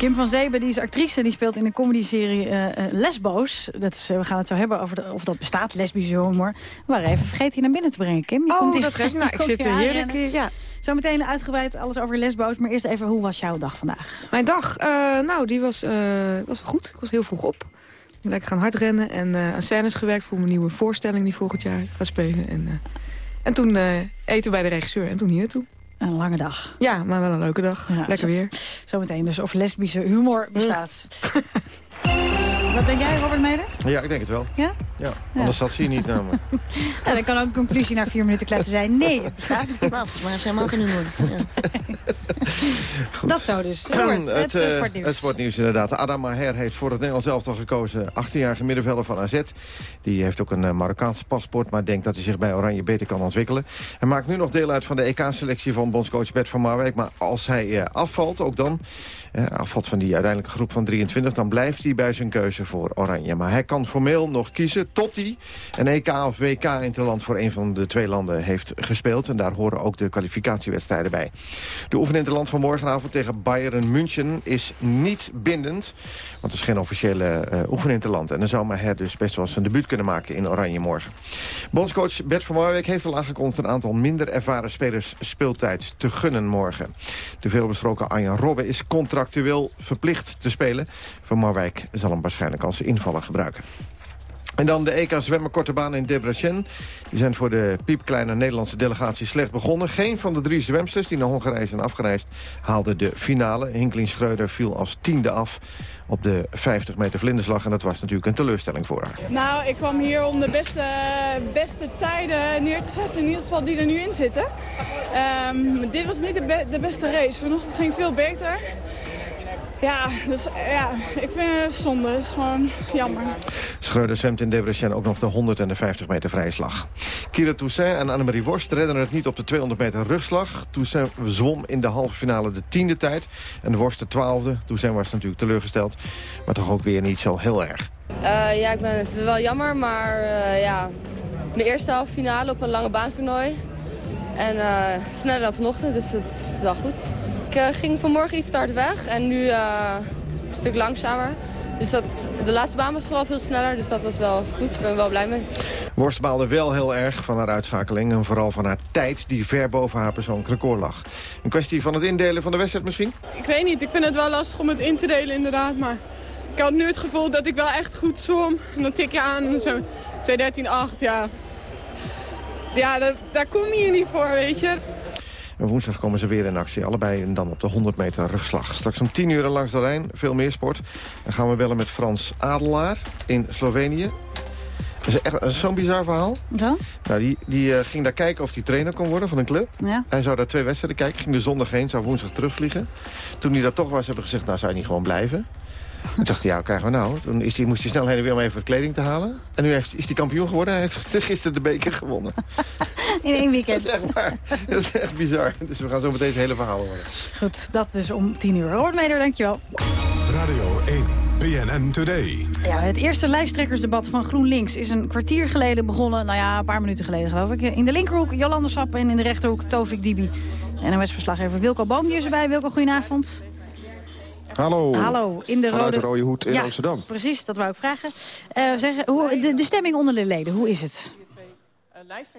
Kim van Zeeben, die is actrice, die speelt in de comedyserie uh, Lesbo's. Dat is, we gaan het zo hebben over de, of dat bestaat, lesbische humor. Maar even vergeet je naar binnen te brengen, Kim. Je oh, komt dat geeft. Nou, ik zit er heerlijk ja. Zometeen uitgebreid alles over lesbo's. Maar eerst even, hoe was jouw dag vandaag? Mijn dag? Uh, nou, die was, was goed. Ik was heel vroeg op. Lekker gaan hardrennen en aan scènes gewerkt voor mijn nieuwe voorstelling die volgend jaar ga spelen. En, en toen eten bij de regisseur en toen hier naartoe. Een lange dag. Ja, maar wel een leuke dag. Ja, Lekker zo, weer. Zometeen dus of lesbische humor bestaat. Wat denk jij, Robert Meder? Ja, ik denk het wel. Ja? Ja, anders zat ze hier niet me. Ja, dan kan ook een conclusie na vier minuten kletsen zijn. Nee, het bestaat niet. Maar heeft helemaal geen humor. Dat zo dus. Robert, het, het, eh, eh, sportnieuws. het sportnieuws inderdaad. Adam Maher heeft voor het Nederlands elftal gekozen. 18-jarige middenvelder van AZ. Die heeft ook een uh, Marokkaans paspoort... maar denkt dat hij zich bij Oranje beter kan ontwikkelen. Hij maakt nu nog deel uit van de EK-selectie van bondscoach Bert van Marwijk. Maar als hij uh, afvalt, ook dan... afvalt van die uiteindelijke groep van 23... dan blijft hij bij zijn keuze voor Oranje. Maar hij kan formeel nog kiezen tot hij een EK of WK interland... voor een van de twee landen heeft gespeeld. En daar horen ook de kwalificatiewedstrijden bij. De oefeninterland van morgenavond tegen Bayern München is niet bindend. Want het is geen officiële uh, oefeninterland. En dan zou Maher dus best wel zijn debuut kunnen maken in Oranje morgen. Bondscoach Bert van Marwijk heeft al aangekondigd... een aantal minder ervaren spelers speeltijd te gunnen morgen. De veelbesproken Arjen Robben is contractueel verplicht te spelen. Van Marwijk zal hem waarschijnlijk als invaller gebruiken. En dan de EK zwemmen korte baan in Debrecen. Die zijn voor de piepkleine Nederlandse delegatie slecht begonnen. Geen van de drie zwemsters die naar Hongarije zijn afgereisd... haalde de finale. Hinklin Schreuder viel als tiende af op de 50 meter vlinderslag. En dat was natuurlijk een teleurstelling voor haar. Nou, ik kwam hier om de beste, beste tijden neer te zetten. In ieder geval die er nu in zitten. Um, dit was niet de beste race. Vanochtend ging veel beter. Ja, dus ja, ik vind het zonde. Het is gewoon jammer. Schreuder zwemt in Debrecen ook nog de 100 en de 50 meter vrije slag. Kira Toussaint en Annemarie Worst redden het niet op de 200 meter rugslag. Toussaint zwom in de halve finale de tiende tijd. En Worst de twaalfde. Toussaint was natuurlijk teleurgesteld. Maar toch ook weer niet zo heel erg. Uh, ja, ik ben wel jammer, maar uh, ja, mijn eerste halve finale op een lange baantoernooi. En uh, sneller dan vanochtend, dus dat is wel goed. Ik uh, ging vanmorgen iets start weg en nu uh, een stuk langzamer. Dus dat, de laatste baan was vooral veel sneller, dus dat was wel goed. Ik ben er wel blij mee. Worst baalde wel heel erg van haar uitschakeling... en vooral van haar tijd die ver boven haar persoonlijk record lag. Een kwestie van het indelen van de wedstrijd misschien? Ik weet niet, ik vind het wel lastig om het in te delen inderdaad. Maar ik had nu het gevoel dat ik wel echt goed zwom. En dan tik je aan en zo 2.13.8, ja. Ja, dat, daar kom je niet voor, weet je. En woensdag komen ze weer in actie. Allebei dan op de 100 meter rugslag. Straks om 10 uur langs de lijn. Veel meer sport. Dan gaan we bellen met Frans Adelaar in Slovenië. Dat is echt zo'n bizar verhaal. Zo? Nou, die, die uh, ging daar kijken of hij trainer kon worden van een club. Ja. Hij zou daar twee wedstrijden kijken. Ging de zondag heen, zou woensdag terugvliegen. Toen hij dat toch was, hebben we gezegd, nou zou je niet gewoon blijven. Toen dacht hij, ja, wat krijgen we nou? Toen is hij, moest hij snel heen en weer om even wat kleding te halen. En nu heeft, is hij kampioen geworden. Hij heeft gisteren de beker gewonnen. In één weekend. Dat is echt waar. Dat is echt bizar. Dus we gaan zo meteen het hele verhaal horen. Goed, dat dus om tien uur. Robert Meder, dankjewel. Radio 1, BNN Today. Ja, het eerste lijsttrekkersdebat van GroenLinks is een kwartier geleden begonnen. Nou ja, een paar minuten geleden geloof ik. In de linkerhoek Jolande Sap en in de rechterhoek Tovik Dibi. NOS-verslaggever Wilco Boom hier is erbij. Wilco, goedenavond. Hallo. Hallo. In de Vanuit rode... de Rode Hoed in ja, Amsterdam. precies. Dat wou ik vragen. Uh, zeg, hoe, de, de stemming onder de leden, hoe is het?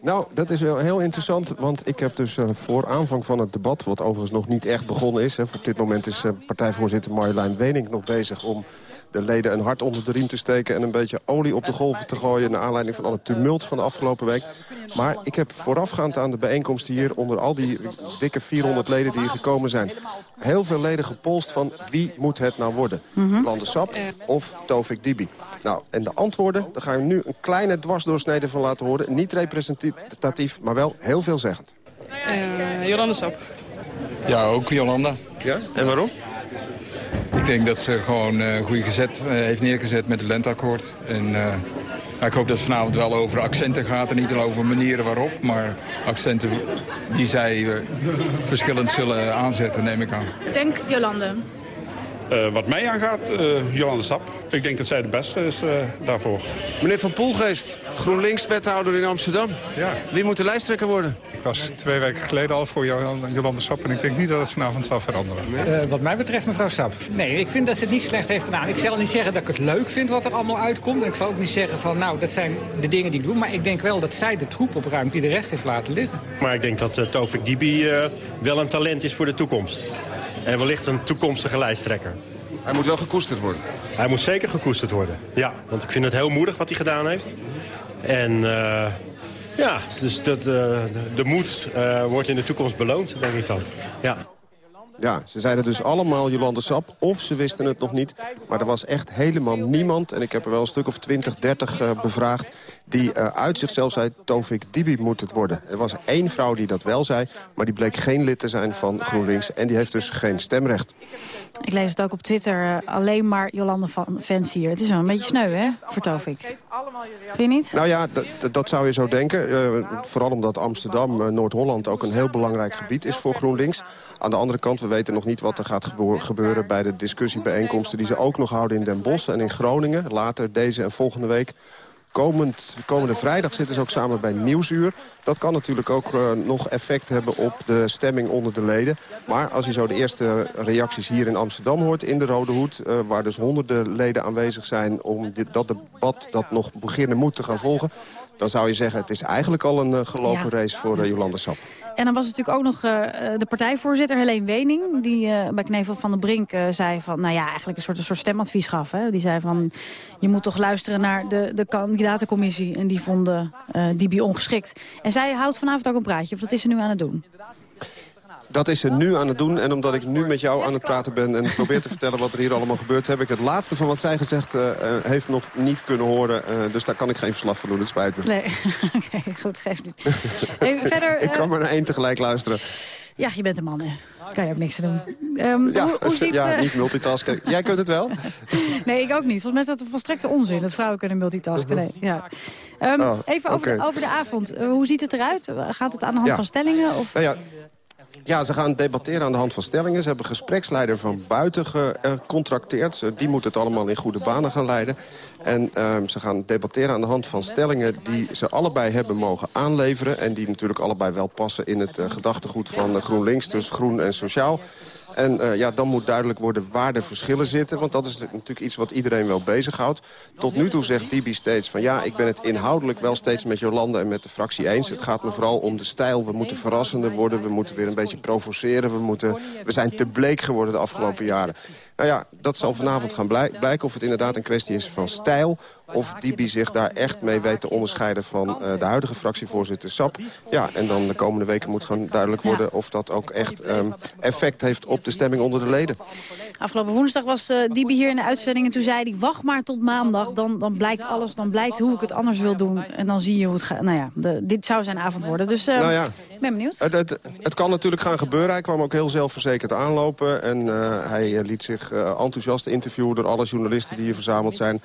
Nou, dat is wel heel interessant, want ik heb dus uh, voor aanvang van het debat... wat overigens nog niet echt begonnen is... Hè, op dit moment is uh, partijvoorzitter Marjolein Wenink nog bezig... om de leden een hart onder de riem te steken... en een beetje olie op de golven te gooien... naar aanleiding van alle tumult van de afgelopen week. Maar ik heb voorafgaand aan de bijeenkomst hier... onder al die dikke 400 leden die hier gekomen zijn... heel veel leden gepolst van wie moet het nou worden? Mm -hmm. Lande Sap of Tovik Dibi? Nou, en de antwoorden, daar ga je nu een kleine dwarsdoorsnede van laten horen. Niet representatief, maar wel heel veelzeggend. Uh, Jolande Sap. Ja, ook Jolanda. Ja, en waarom? Ik denk dat ze gewoon een uh, goede gezet uh, heeft neergezet met het lenteakkoord. En ik hoop dat het vanavond wel over accenten gaat en niet over manieren waarop. Maar accenten die zij verschillend zullen aanzetten, neem ik aan. Ik denk Jolande. Wat mij aangaat, Jolande Sap. Ik denk dat zij de beste is daarvoor. Meneer Van Poelgeest, GroenLinks-wethouder in Amsterdam. Ja. Wie moet de lijsttrekker worden? Ik was twee weken geleden al voor Jolande Sap en ik denk niet dat het vanavond zal veranderen. Uh, wat mij betreft mevrouw Sap. Nee, ik vind dat ze het niet slecht heeft gedaan. Ik zal niet zeggen dat ik het leuk vind wat er allemaal uitkomt. En ik zal ook niet zeggen van nou, dat zijn de dingen die ik doe. Maar ik denk wel dat zij de troep opruimt die de rest heeft laten liggen. Maar ik denk dat uh, Tovik Dibi uh, wel een talent is voor de toekomst. En wellicht een toekomstige lijsttrekker. Hij moet wel gekoesterd worden. Hij moet zeker gekoesterd worden, ja. Want ik vind het heel moedig wat hij gedaan heeft. En uh, ja, dus dat, uh, de, moed uh, wordt in de toekomst beloond, denk ik dan. Ja. Ja, ze zeiden dus allemaal Jolande Sap, of ze wisten het nog niet. Maar er was echt helemaal niemand, en ik heb er wel een stuk of 20, 30 uh, bevraagd... die uh, uit zichzelf zei, Tovik Dibi moet het worden. Er was één vrouw die dat wel zei, maar die bleek geen lid te zijn van GroenLinks... en die heeft dus geen stemrecht. Ik lees het ook op Twitter, uh, alleen maar Jolande van fans hier. Het is wel een beetje sneu, hè, voor Tovik. Vind je niet? Nou ja, dat zou je zo denken. Uh, vooral omdat Amsterdam, Noord-Holland ook een heel belangrijk gebied is voor GroenLinks. Aan de andere kant, we weten nog niet wat er gaat gebeuren... bij de discussiebijeenkomsten die ze ook nog houden in Den Bosch en in Groningen. Later deze en volgende week. Komend, komende vrijdag zitten ze ook samen bij Nieuwsuur. Dat kan natuurlijk ook uh, nog effect hebben op de stemming onder de leden. Maar als je zo de eerste reacties hier in Amsterdam hoort... in de Rode Hoed, uh, waar dus honderden leden aanwezig zijn... om dit, dat debat dat nog beginnen moet te gaan volgen... dan zou je zeggen, het is eigenlijk al een uh, gelopen ja. race voor Jolande Sap. En dan was het natuurlijk ook nog uh, de partijvoorzitter, Helene Wening... die uh, bij Knevel van den Brink zei van... nou ja, eigenlijk een soort, een soort stemadvies gaf. Hè? Die zei van, je moet toch luisteren naar de, de kandidatencommissie. En die vonden Dibi ongeschikt. En zij houdt vanavond ook een praatje, of dat is ze nu aan het doen? Dat is ze nu aan het doen. En omdat ik nu met jou aan het praten ben en probeer te vertellen wat er hier allemaal gebeurt... heb ik het laatste van wat zij gezegd uh, heeft nog niet kunnen horen. Uh, dus daar kan ik geen verslag van doen, het spijt me. Nee, oké, okay, goed, geeft niet. Hey, verder, ik kan maar naar één tegelijk luisteren. Ja, je bent een man, hè. Kan je ook niks te doen. Um, ja, hoe, hoe ziet, ja, niet multitasken. Jij kunt het wel? nee, ik ook niet. Volgens mij is dat een volstrekte onzin, dat vrouwen kunnen multitasken. Nee, ja. Um, oh, even over, okay. over de avond. Uh, hoe ziet het eruit? Gaat het aan de hand ja. van stellingen? Of? Nou ja, ja, ze gaan debatteren aan de hand van stellingen. Ze hebben gespreksleider van buiten gecontracteerd. Die moet het allemaal in goede banen gaan leiden. En uh, ze gaan debatteren aan de hand van stellingen die ze allebei hebben mogen aanleveren. En die natuurlijk allebei wel passen in het uh, gedachtegoed van uh, GroenLinks. Dus groen en sociaal. En uh, ja, dan moet duidelijk worden waar de verschillen zitten. Want dat is natuurlijk iets wat iedereen wel bezighoudt. Tot nu toe zegt Dibi steeds van ja, ik ben het inhoudelijk wel steeds met Jolande en met de fractie eens. Het gaat me vooral om de stijl. We moeten verrassender worden. We moeten weer een beetje provoceren. We, moeten, we zijn te bleek geworden de afgelopen jaren. Nou ja, dat zal vanavond gaan blijken of het inderdaad een kwestie is van stijl of Dibi zich daar echt mee weet te onderscheiden van uh, de huidige fractievoorzitter Sap. Ja, en dan de komende weken moet gewoon duidelijk worden of dat ook echt um, effect heeft op de stemming onder de leden. Afgelopen woensdag was uh, Dibi hier in de uitzending en toen zei hij... wacht maar tot maandag, dan, dan blijkt alles, dan blijkt hoe ik het anders wil doen. En dan zie je hoe het gaat. Nou ja, de, dit zou zijn avond worden, dus uh, nou ja, ben benieuwd. Het, het, het, kan natuurlijk gaan gebeuren. Hij kwam ook heel zelfverzekerd aanlopen. En hij liet zich enthousiast interviewen door alle journalisten die hier verzameld zijn...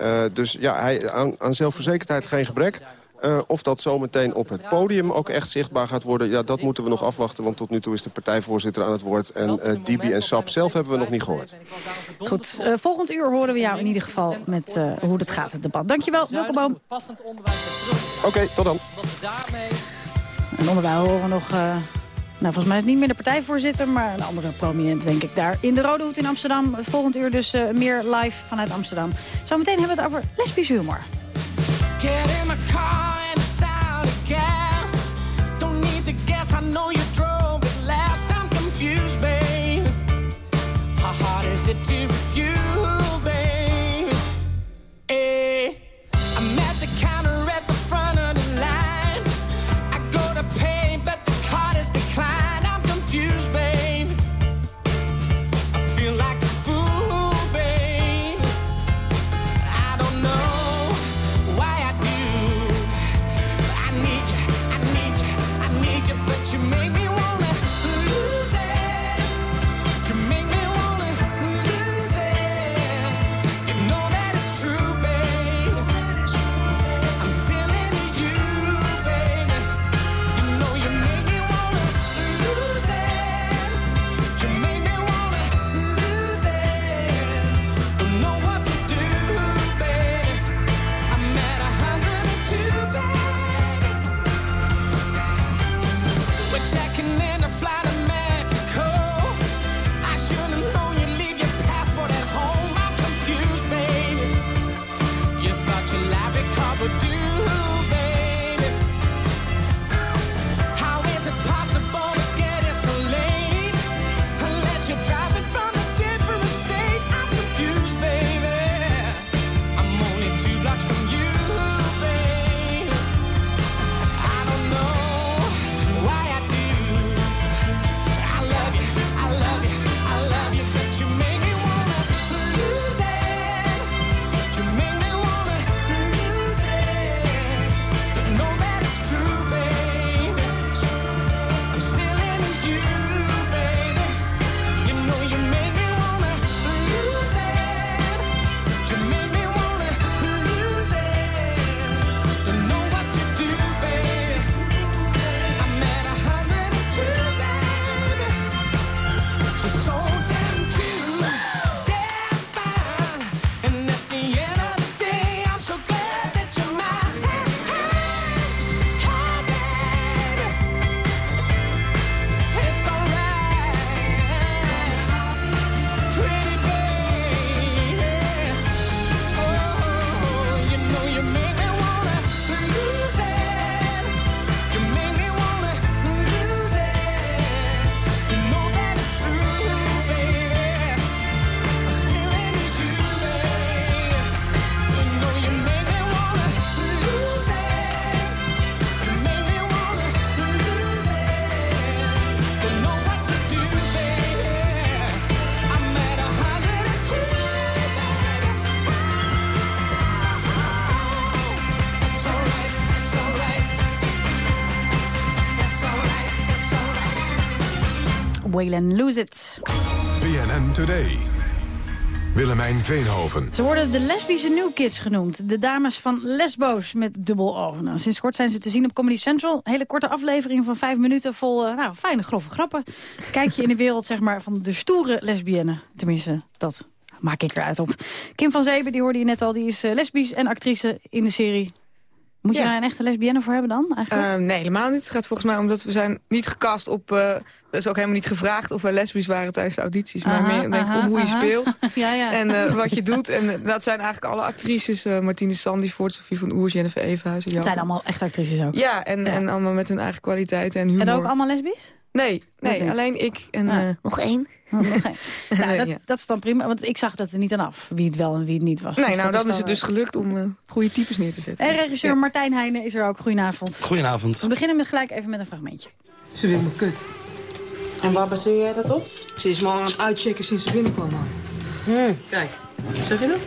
Uh, dus ja, hij, aan, aan zelfverzekerdheid geen gebrek. Uh, of dat zometeen op het podium ook echt zichtbaar gaat worden... ja, dat moeten we nog afwachten, want tot nu toe is de partijvoorzitter aan het woord. En uh, Dibi en Sap zelf hebben we nog niet gehoord. Goed, uh, volgend uur horen we jou in ieder geval met hoe het gaat, het debat. Dankjewel, Wilke Boom. Oké, okay, tot dan. En onderwijl horen we nog... Nou, volgens mij is het niet meer de partijvoorzitter, maar een andere prominent, denk ik, daar. In de Rode Hoed in Amsterdam. Volgend uur dus uh, meer live vanuit Amsterdam. Zometeen hebben we het over lesbisch humor. Get in car and it's out of gas. Don't need to guess, I know you drove last. I'm confused, babe. How hard is it to babe? Hey, Waylon Lose It. BNN Today. Willemijn Veenhoven. Ze worden de lesbische New Kids genoemd. De dames van Lesbo's met dubbel O. Nou, sinds kort zijn ze te zien op Comedy Central. Hele korte aflevering van vijf minuten vol uh, nou, fijne, grove grappen. Kijk je in de wereld zeg maar, van de stoere lesbienne. Tenminste, dat maak ik eruit op. Kim van Zeeben, die hoorde je net al, die is uh, lesbisch en actrice in de serie moet je Ja. daar een echte lesbienne voor hebben dan? Eigenlijk? Eh, nee, helemaal niet. Het gaat volgens mij omdat we zijn niet gecast op... eh er is ook helemaal niet gevraagd of wij lesbisch waren tijdens de audities. Maar meer aha, om hoe je speelt ja, ja. en eh, wat je doet. En eh, dat zijn eigenlijk alle actrices. eh Martine Sandifort, Sofie van Oers, Jennifer Evenhuizen. Het zijn allemaal echt actrices ook. Ja, en, en allemaal met hun eigen kwaliteiten en humor. En ook allemaal lesbisch? Nee, Dat nee alleen ik en Ah. nog één. Nou, dat, dat is dan prima, want ik zag dat er niet aan af. Wie het wel en wie het niet was. Nee, Dus nou dan is het dus gelukt om eh, goede types neer te zetten. En regisseur Martijn Heijnen is er ook. Goedenavond. Goedenavond. We beginnen met gelijk even met een fragmentje. Ze vindt me kut. En waar baseer jij dat op? Ze is me al aan het uitchecken sinds ze binnenkwam. man. Kijk, zeg je dat?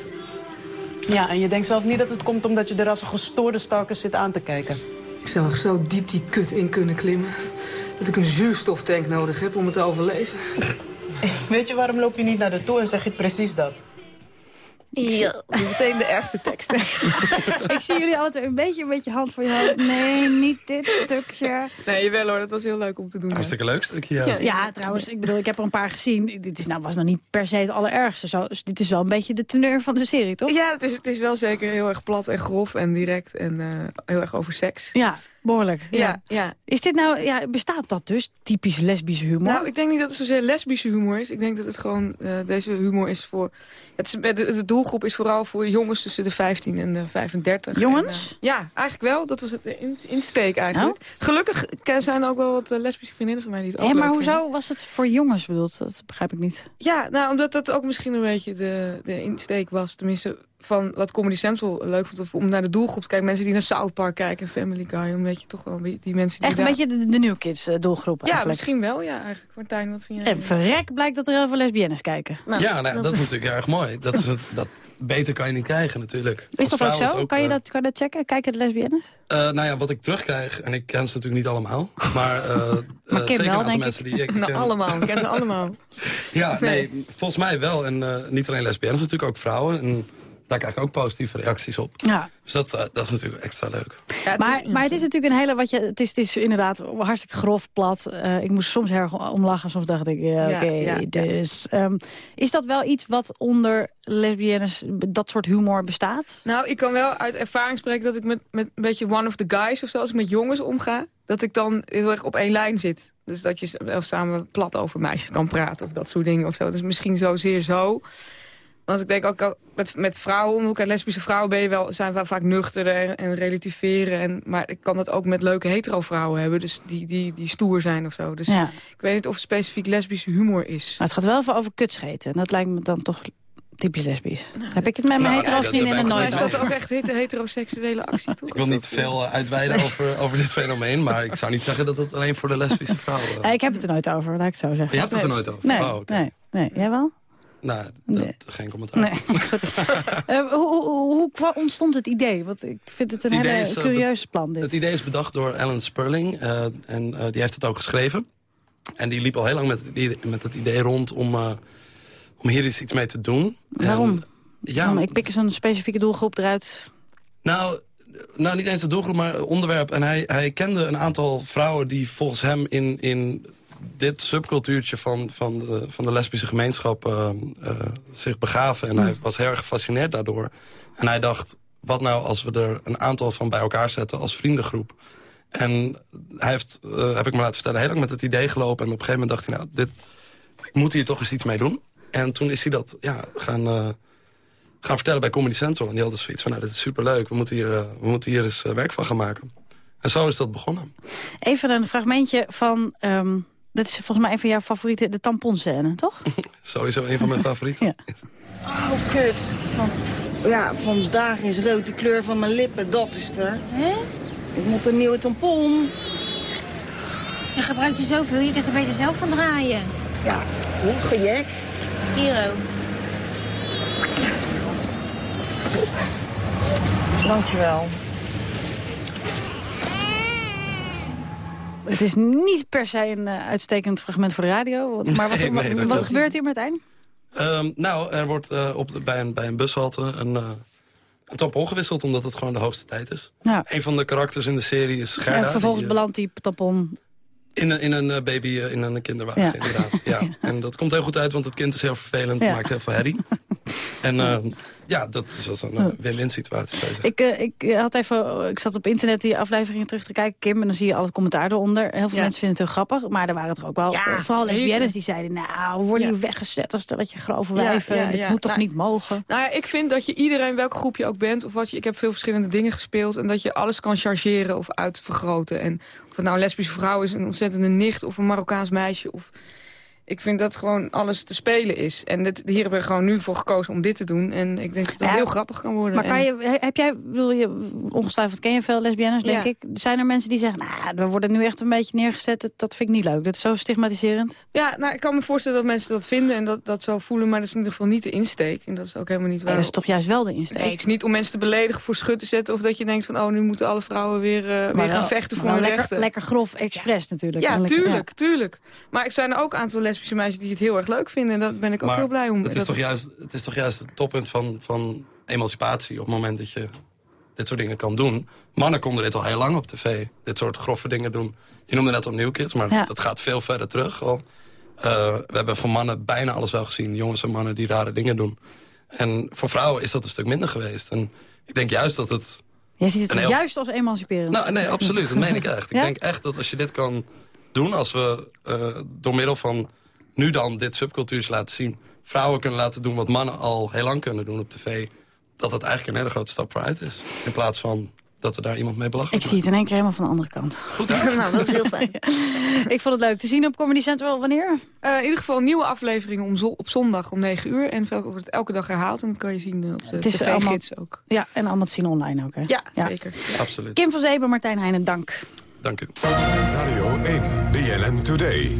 Ja, en je denkt zelf niet dat het komt omdat je er als een gestoorde stalker zit aan te kijken. Ik zou nog zo diep die kut in kunnen klimmen... dat ik een zuurstoftank nodig heb om het te overleven. Weet je waarom loop je niet naar de toe en zeg je precies dat? Ja. Meteen de ergste tekst. ik zie jullie altijd een beetje, een beetje hand voor je hoofd. Nee, niet dit stukje. Nee, jawel hoor, dat was heel leuk om te doen. Hartstikke leuk stukje Ja, juist. trouwens, ik bedoel, ik heb er een paar gezien. Dit is, nou, was nog niet per se het allerergste. Zo, dit is wel een beetje de teneur van de serie, toch? Ja, het is, het is wel zeker heel erg plat en grof en direct en eh, heel erg over seks. Ja, behoorlijk. Ja, ja. Is dit nou, ja, bestaat dat dus? Typisch lesbische humor? Nou, ik denk niet dat het zozeer lesbische humor is. Ik denk dat het gewoon, eh, deze humor is voor... Het is, de, de doelgroep is vooral voor jongens tussen de 15 en de 35. Jongens? En, eh, ja, eigenlijk wel. Dat was het in- insteek eigenlijk. Gelukkig ken- zijn er ook wel wat eh, lesbische vriendinnen van mij die het ook Hé, maar hoezo vinden. was het voor jongens bedoeld? Dat begrijp ik niet. Ja, nou, omdat dat ook misschien een beetje de, de insteek was. Tenminste, van wat Comedy Central leuk vond. Of om naar de doelgroep te kijken. Mensen die naar South Park kijken en Family Guy. Omdat je toch wel die mensen die Echt een daar- beetje de, de New Kids eh, doelgroep Ja, eigenlijk. misschien wel. Ja, eigenlijk. Martijn, wat vind jij? En verrek blijkt dat er heel veel lesbiennes kijken. ja, nou, dat is natuurlijk erg mooi. Dat is het, dat, beter kan je niet krijgen natuurlijk. Is dat ook zo? kan, je eh, dat, kan je dat checken? Kijken de lesbiennes? eh, nou ja, wat ik terugkrijg, en ik ken ze natuurlijk niet allemaal. Maar, Maar Kim zeker wel, een aantal denk mensen ik. Nou, die ik ken. allemaal. Ik ken ze allemaal. Ja, nee, volgens mij wel. En eh, niet alleen lesbiennes, natuurlijk ook vrouwen. En daar krijg ik ook positieve reacties op. Ja. Dus dat, eh, dat is natuurlijk extra leuk. maar, maar het is natuurlijk een hele, wat je, het is, het is inderdaad hartstikke grof, plat. Eh, ik moest soms erg om lachen, soms dacht ik, ja, Ja, oké. dus ehm, is dat wel iets wat onder lesbiennes, dat soort humor bestaat? Nou, ik kan wel uit ervaring spreken dat ik met, met een beetje one of the guys of zo, als ik met jongens omga, dat ik dan heel erg op één lijn zit. Dus dat je wel samen plat over meisjes kan praten of dat soort dingen of zo. Dus misschien zozeer zo. Want ik denk ook al met, met vrouwen, ook lesbische vrouwen ben je wel, zijn we vaak nuchterder en, en relativeren. En, maar ik kan dat ook met leuke hetero vrouwen hebben, dus die, die, die stoer zijn of zo. Dus Ja. ik weet niet of het specifiek lesbische humor is. Maar het gaat wel even over kutscheten. En dat lijkt me dan toch typisch lesbisch. Heb ik het met mijn Nou, hetero vriendinnen dat nooit is dat ook echt hete- heteroseksuele actie, toch? Ik wil niet te veel eh, uitweiden over, over dit fenomeen. Maar ik zou niet zeggen dat het alleen voor de lesbische vrouwen... Eh, ik heb het er nooit over, laat ik het zo zeggen. Je hebt het er nooit over? Nee, Oh, oké. nee, nee. Jij wel? Nou, dat, geen commentaar. Nee. Eh, hoe, hoe, ontstond het idee? Want ik vind het een Het hele is, eh, curieus plan, dit. Het idee is bedacht door Alan Sperling. eh, en die heeft het ook geschreven. En die liep al heel lang met het idee, met het idee rond om, om hier eens iets mee te doen. Waarom? En, ja, ik pik eens een specifieke doelgroep eruit. Nou, nou, niet eens de doelgroep, maar onderwerp. En hij, hij kende een aantal vrouwen die volgens hem in, in dit subcultuurtje van, van, de, van de lesbische gemeenschap eh, eh, zich begaven. En hij was heel erg gefascineerd daardoor. En hij dacht, wat nou als we er een aantal van bij elkaar zetten als vriendengroep. En hij heeft, eh, heb ik me laten vertellen, heel lang met het idee gelopen. En op een gegeven moment dacht hij, nou, dit, ik moet hier toch eens iets mee doen. En toen is hij dat ja, gaan, eh, gaan vertellen bij Comedy Central. En die hadden zoiets van, nou, dit is superleuk. We moeten hier, eh, we moeten hier eens eh, werk van gaan maken. En zo is dat begonnen. Even een fragmentje van... ehm dat is volgens mij een van jouw favorieten, de tamponscène, toch? Sowieso een van mijn favorieten. Ja. Oh, kut. Want ja, vandaag is rood de kleur van mijn lippen, dat is er. Ik moet een nieuwe tampon. Je gebruikt er zoveel, je kan ze beter zelf van draaien. Ja, hoe gejek. Hero. Dankjewel. Het is niet per se een eh, uitstekend fragment voor de radio. Maar wat, Nee, nee, wat, wat gebeurt hier, Martijn? Ehm, nou, er wordt eh, op de- bij, een, bij een bushalte een, eh een tampon gewisseld... omdat het gewoon de hoogste tijd is. Nou, Een van de karakters in de serie is Gerda. en vervolgens belandt die tampon. in, een, in een baby, in een kinderwagen, Ja. inderdaad. Ja. En dat komt heel goed uit, want het kind is heel vervelend. Ja. maakt heel veel herrie. en eh, ja, dat is wel zo'n eh, win-win situatie. zou je zeggen. Ik, eh, ik had even, ik zat op internet die afleveringen terug te kijken, Kim, en dan zie je al het commentaar eronder. Heel veel Ja. mensen vinden het heel grappig, maar er waren er ook wel, Ja, vooral lesbiennes die zeiden, nou, we worden Ja. hier weggezet als dat je grove Ja, wijven, ja, dit ja. moet toch Nou, niet mogen? Nou ja, ik vind dat je iedereen, welk groep je ook bent... of wat je, ik heb veel verschillende dingen gespeeld... en dat je alles kan chargeren of uitvergroten. En of het nou een lesbische vrouw is, een ontzettende nicht... of een Marokkaans meisje. Of, ik vind dat gewoon alles te spelen is. En dit, hier hebben we gewoon nu voor gekozen om dit te doen. En ik denk dat dat Ja, heel grappig kan worden. Maar kan je, he- heb jij, bedoel je, ongetwijfeld ken je veel lesbiennes, denk Ja. ik. Zijn er mensen die zeggen, nou, we worden nu echt een beetje neergezet, dat, dat vind ik niet leuk. Dat is zo stigmatiserend. Ja, nou, ik kan me voorstellen dat mensen dat vinden en dat, dat zo voelen... maar dat is in ieder geval niet de insteek. En dat is ook helemaal niet waar. Nee, dat is toch juist wel de insteek. Nee, het is niet om mensen te beledigen, voor schut te zetten... of dat je denkt van, oh, nu moeten alle vrouwen weer, eh, weer gaan vechten voor hun lekker, rechten. lekker grof expres natuurlijk. Ja, tuurlijk, tuurlijk. Maar ik zijn er ook een aantal lesbische meisjes die het heel erg leuk vinden. En daar ben ik ook Maar heel blij om. Het is, Dat toch juist, het is toch juist het toppunt van, van emancipatie... op het moment dat je dit soort dingen kan doen. Mannen konden dit al heel lang op tv. Dit soort grove dingen doen. Je noemde net opnieuw kids, maar Ja. dat gaat veel verder terug. Al. Eh, we hebben van mannen bijna alles wel gezien. Jongens en mannen die rare dingen doen. En voor vrouwen is dat een stuk minder geweest. En ik denk juist dat het... Jij ziet het heel- juist als emanciperend. Nou, nee, absoluut. Dat meen ik echt. Ik Ja? denk echt dat als je dit kan doen... als we eh, door middel van nu dan dit subcultuurs laten zien... vrouwen kunnen laten doen wat mannen al heel lang kunnen doen op tv... dat het eigenlijk een hele grote stap vooruit is. In plaats van dat we daar iemand mee Ik belachelijk zie het in één keer helemaal van de andere kant. Goed, hè? nou, dat is heel fijn. ik vond het leuk te zien op Comedy Central. Wanneer? Eh, in ieder geval een nieuwe aflevering om zo- op zondag om 9 uur. En veel wordt het elke dag herhaald. En dat kan je zien eh, op de Het is allemaal- tv-gids ook. Ja, en allemaal te zien online ook, hè? Ja, zeker. Absoluut. Kim van Zeeben, Martijn Heijnen, dank. Dank u. Radio 1, BNN Today.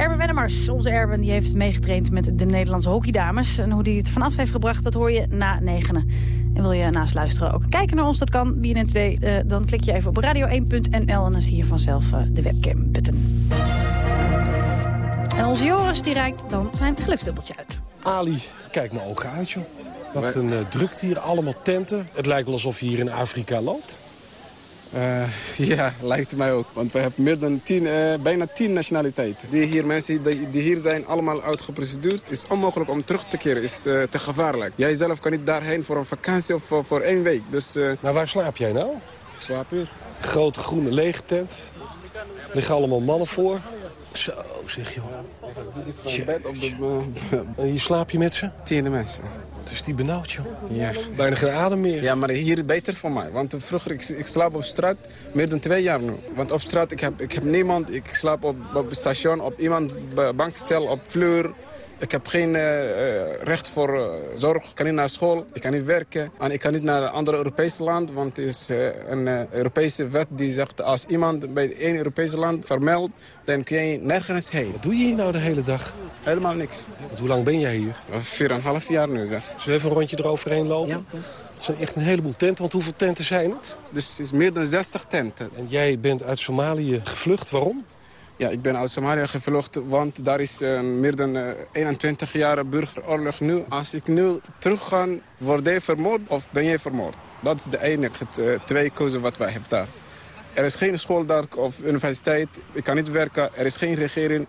Erben Wennemars, onze Erben, die heeft meegetraind met de Nederlandse hockeydames. En hoe die het vanaf heeft gebracht, dat hoor je na negenen. En wil je naast luisteren ook kijken naar ons, dat kan, BNN Today. eh, dan klik je even op radio1.nl en dan zie je vanzelf eh, de webcam-button. En onze Joris, die reikt dan zijn geluksdubbeltje uit. Ali, kijk mijn ogen uit, joh. Wat een uh, drukte hier, allemaal tenten. Het lijkt wel alsof je hier in Afrika loopt. Uh, ja, lijkt mij ook. Want we hebben meer dan tien, uh, bijna tien nationaliteiten. Die, hier, mensen die, die hier zijn, allemaal uitgeproceduurd. Het is onmogelijk om terug te keren. Het is uh, te gevaarlijk. Jij zelf kan niet daarheen voor een vakantie of voor, voor één week. Dus, maar waar slaap jij nou? Ik slaap hier. Grote groene lege tent. Liggen allemaal mannen voor. Zo, zeg joh. Dit is bed op de... en hier slaap je met ze? Tien mensen. Het is die benauwd, joh. Ja. Bijna geen adem meer. Ja, maar hier is beter voor mij. Want vroeger, ik, ik slaap op straat meer dan twee jaar nu. Want op straat, ik heb, ik heb niemand. Ik slaap op, op het station, op iemand bankstel, op vloer. Ik heb geen uh, recht voor uh, zorg. Ik kan niet naar school, ik kan niet werken. En ik kan niet naar een ander Europese land. Want er is uh, een Europese wet die zegt... als iemand bij één Europese land vermeldt... dan kun je nergens heen. Wat doe je hier nou de hele dag? Helemaal niks. Want hoe lang ben jij hier? Vier en een half jaar nu, zeg. Zullen we even een rondje eroverheen lopen? Ja. Het zijn echt een heleboel tenten, want hoeveel tenten zijn het? Dus het is meer dan 60 tenten. En jij bent uit Somalië gevlucht, waarom? Ja, ik ben uit Somalië gevlucht, want daar is uh, meer dan uh, 21 jaar burgeroorlog nu. Als ik nu terug ga, word je vermoord of ben je vermoord? Dat is de enige uh, twee keuze wat wij hebben daar. Er is geen school daar of universiteit. Ik kan niet werken. Er is geen regering.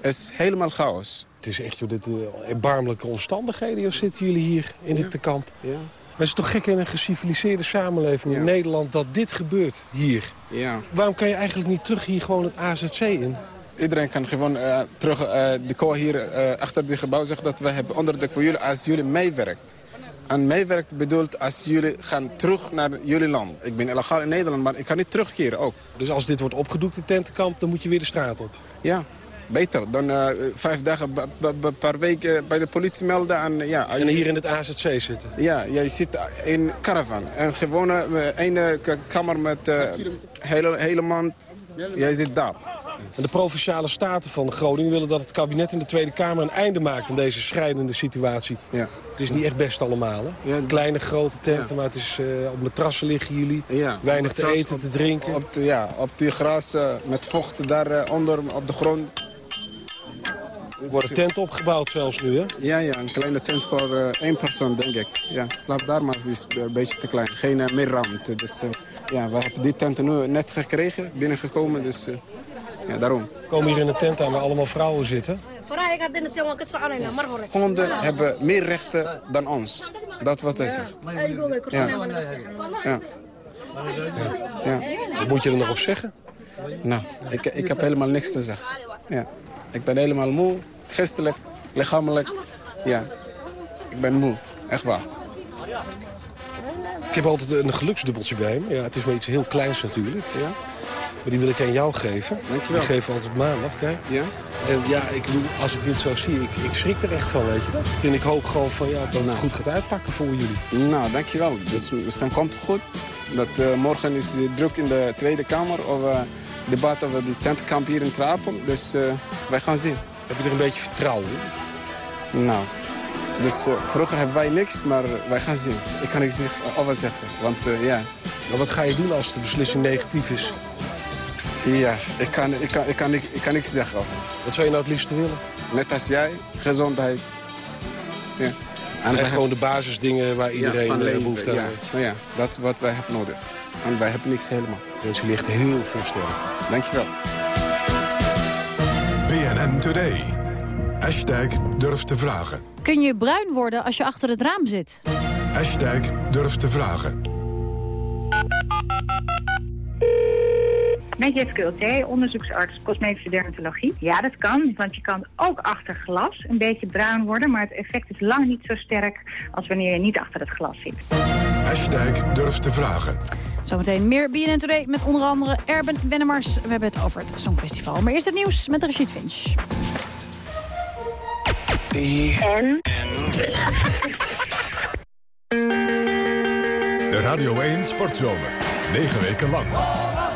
Het is helemaal chaos. Het is echt joh, dit, erbarmelijke omstandigheden. Joh, zitten jullie hier in ja. dit kamp. Ja. Het is toch gek in een geciviliseerde samenleving ja. in Nederland dat dit gebeurt hier. Ja. Waarom kan je eigenlijk niet terug hier gewoon het AZC in? Iedereen kan gewoon uh, terug uh, de koor hier uh, achter dit gebouw zeggen dat we hebben onderdruk voor jullie als jullie meewerkt. En meewerkt bedoelt als jullie gaan terug naar jullie land. Ik ben illegaal in Nederland, maar ik kan niet terugkeren ook. Dus als dit wordt opgedoekt, de tentenkamp, dan moet je weer de straat op? Ja, beter dan uh, vijf dagen per week uh, bij de politie melden. En, ja, en hier in het AZC zitten? Ja, jij zit in caravan. En gewoon een kamer met hele, hele maand. Jij zit daar. En de Provinciale Staten van Groningen willen dat het kabinet in de Tweede Kamer een einde maakt aan deze schrijnende situatie. Ja. Het is niet echt best allemaal, hè? Kleine, grote tenten, maar het is, uh, op matrassen liggen jullie. Weinig te eten, te drinken. Op ja, op die gras uh, met vocht daaronder uh, op de grond. Er wordt een tent opgebouwd zelfs nu, hè? Ja, ja een kleine tent voor één persoon, denk ik. Ja, slaap daar, maar het is een beetje te klein. Geen meer ruimte. Dus ja, we hebben die tent nu net gekregen, binnengekomen, dus ja, daarom. Komen hier in de tent aan waar allemaal vrouwen zitten? Honden hebben meer rechten dan ons. Dat wat hij zegt. Ja. Ja. Ja. Wat moet je er nog op zeggen? Nou, ik, ik heb helemaal niks te zeggen. Ja. Ik ben helemaal moe, geestelijk, lichamelijk. Ja, ik ben moe, echt waar. Ik heb altijd een geluksdubbeltje bij me. Ja, het is maar iets heel kleins natuurlijk. Ja. Maar die wil ik aan jou geven. Dankjewel. Ik geef altijd maandag, kijk. Ja? En ja, ik bedoel, als ik dit zo zie, ik, ik schrik er echt van, weet je dat? En ik hoop gewoon van, ja, dat het Nou. goed gaat uitpakken voor jullie. Nou, dankjewel. Dus misschien komt het goed. Dat, eh, morgen is het druk in de Tweede Kamer over debat over die tentkamp hier in Trapel. Dus eh, wij gaan zien. Heb je er een beetje vertrouwen in? Nou, dus eh, vroeger hebben wij niks, maar wij gaan zien. Ik kan niks over zeggen, want eh, ja. Maar wat ga je doen als de beslissing negatief is? Ja, ik kan, ik kan, ik kan, ik, ik kan niks zeggen over. Wat zou je nou het liefste willen? Net als jij, gezondheid. Ja. En gewoon de basisdingen waar iedereen eh, leven, behoefte aan ja. heeft. Nou ja, dat is wat wij hebben nodig. En wij hebben niks helemaal. Dus jullie echt heel veel sterk. Dankjewel. BNN Today. Hashtag durf te vragen. Kun je bruin worden als je achter het raam zit? Hashtag durf te vragen. Met Ulté, onderzoeksarts cosmetische dermatologie. Ja, dat kan, want je kan ook achter glas een beetje bruin worden... maar het effect is lang niet zo sterk als wanneer je niet achter het glas zit. Hashtag durf te vragen. Zometeen meer BNN Today met onder andere Erben Wennemars. We hebben het over het Songfestival. Maar eerst het nieuws met Rachid Finch. En? De Radio 1 Sportzomer. 9 weken lang.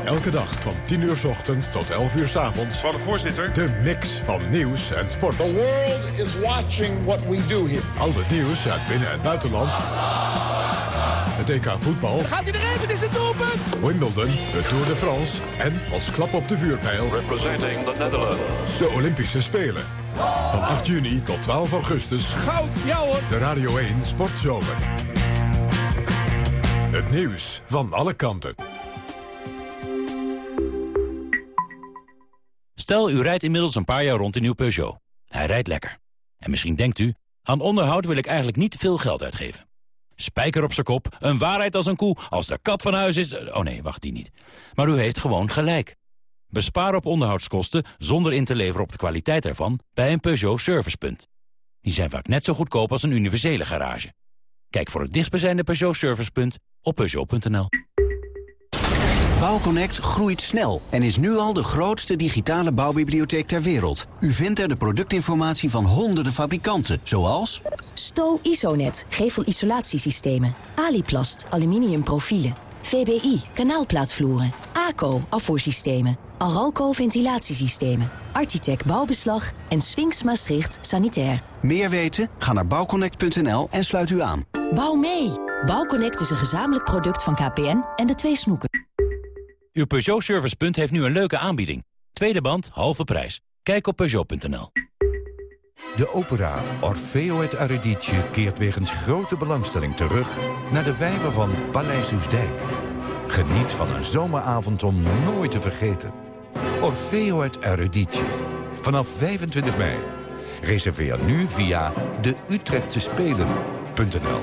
Elke dag van 10 uur 's ochtends tot 11 uur 's avonds. Van de voorzitter. De mix van nieuws en sport. The world is watching what we do here. Al het nieuws uit binnen- en buitenland. Het EK voetbal. Gaat hij erin? Het is een doelpunt! Wimbledon, de Tour de France en als klap op de vuurpijl... Representing the Netherlands. de Olympische Spelen. Van 8 juni tot 12 augustus. Goud, ja hoor! De Radio 1 Sportzomer. Het nieuws van alle kanten. Stel, u rijdt inmiddels een paar jaar rond in uw Peugeot. Hij rijdt lekker. En misschien denkt u, aan onderhoud wil ik eigenlijk niet veel geld uitgeven. Spijker op zijn kop, een waarheid als een koe, als de kat van huis is... Oh nee, wacht, die niet. Maar u heeft gewoon gelijk. Bespaar op onderhoudskosten zonder in te leveren op de kwaliteit ervan... bij een Peugeot Servicepunt. Die zijn vaak net zo goedkoop als een universele garage. Kijk voor het dichtstbijzijnde Peugeot Servicepunt op Peugeot.nl. Bouwconnect groeit snel en is nu al de grootste digitale bouwbibliotheek ter wereld. U vindt er de productinformatie van honderden fabrikanten, zoals... Sto Isonet, gevelisolatiesystemen. Aliplast, aluminium profielen. VBI, kanaalplaatvloeren. ACO, afvoersystemen. Aralco, ventilatiesystemen. Architect Bouwbeslag en Sphinx Maastricht, sanitair. Meer weten? Ga naar bouwconnect.nl en sluit u aan. Bouw mee! Bouwconnect is een gezamenlijk product van KPN en de twee snoeken. Uw Peugeot Servicepunt heeft nu een leuke aanbieding. Tweede band, halve prijs. Kijk op Peugeot.nl. De opera Orfeo et Eurydice keert wegens grote belangstelling terug... naar de vijver van Paleis Oesdijk. Geniet van een zomeravond om nooit te vergeten. Orfeo et Eurydice. Vanaf 25 mei. Reserveer nu via de Utrechtse Spelen.nl.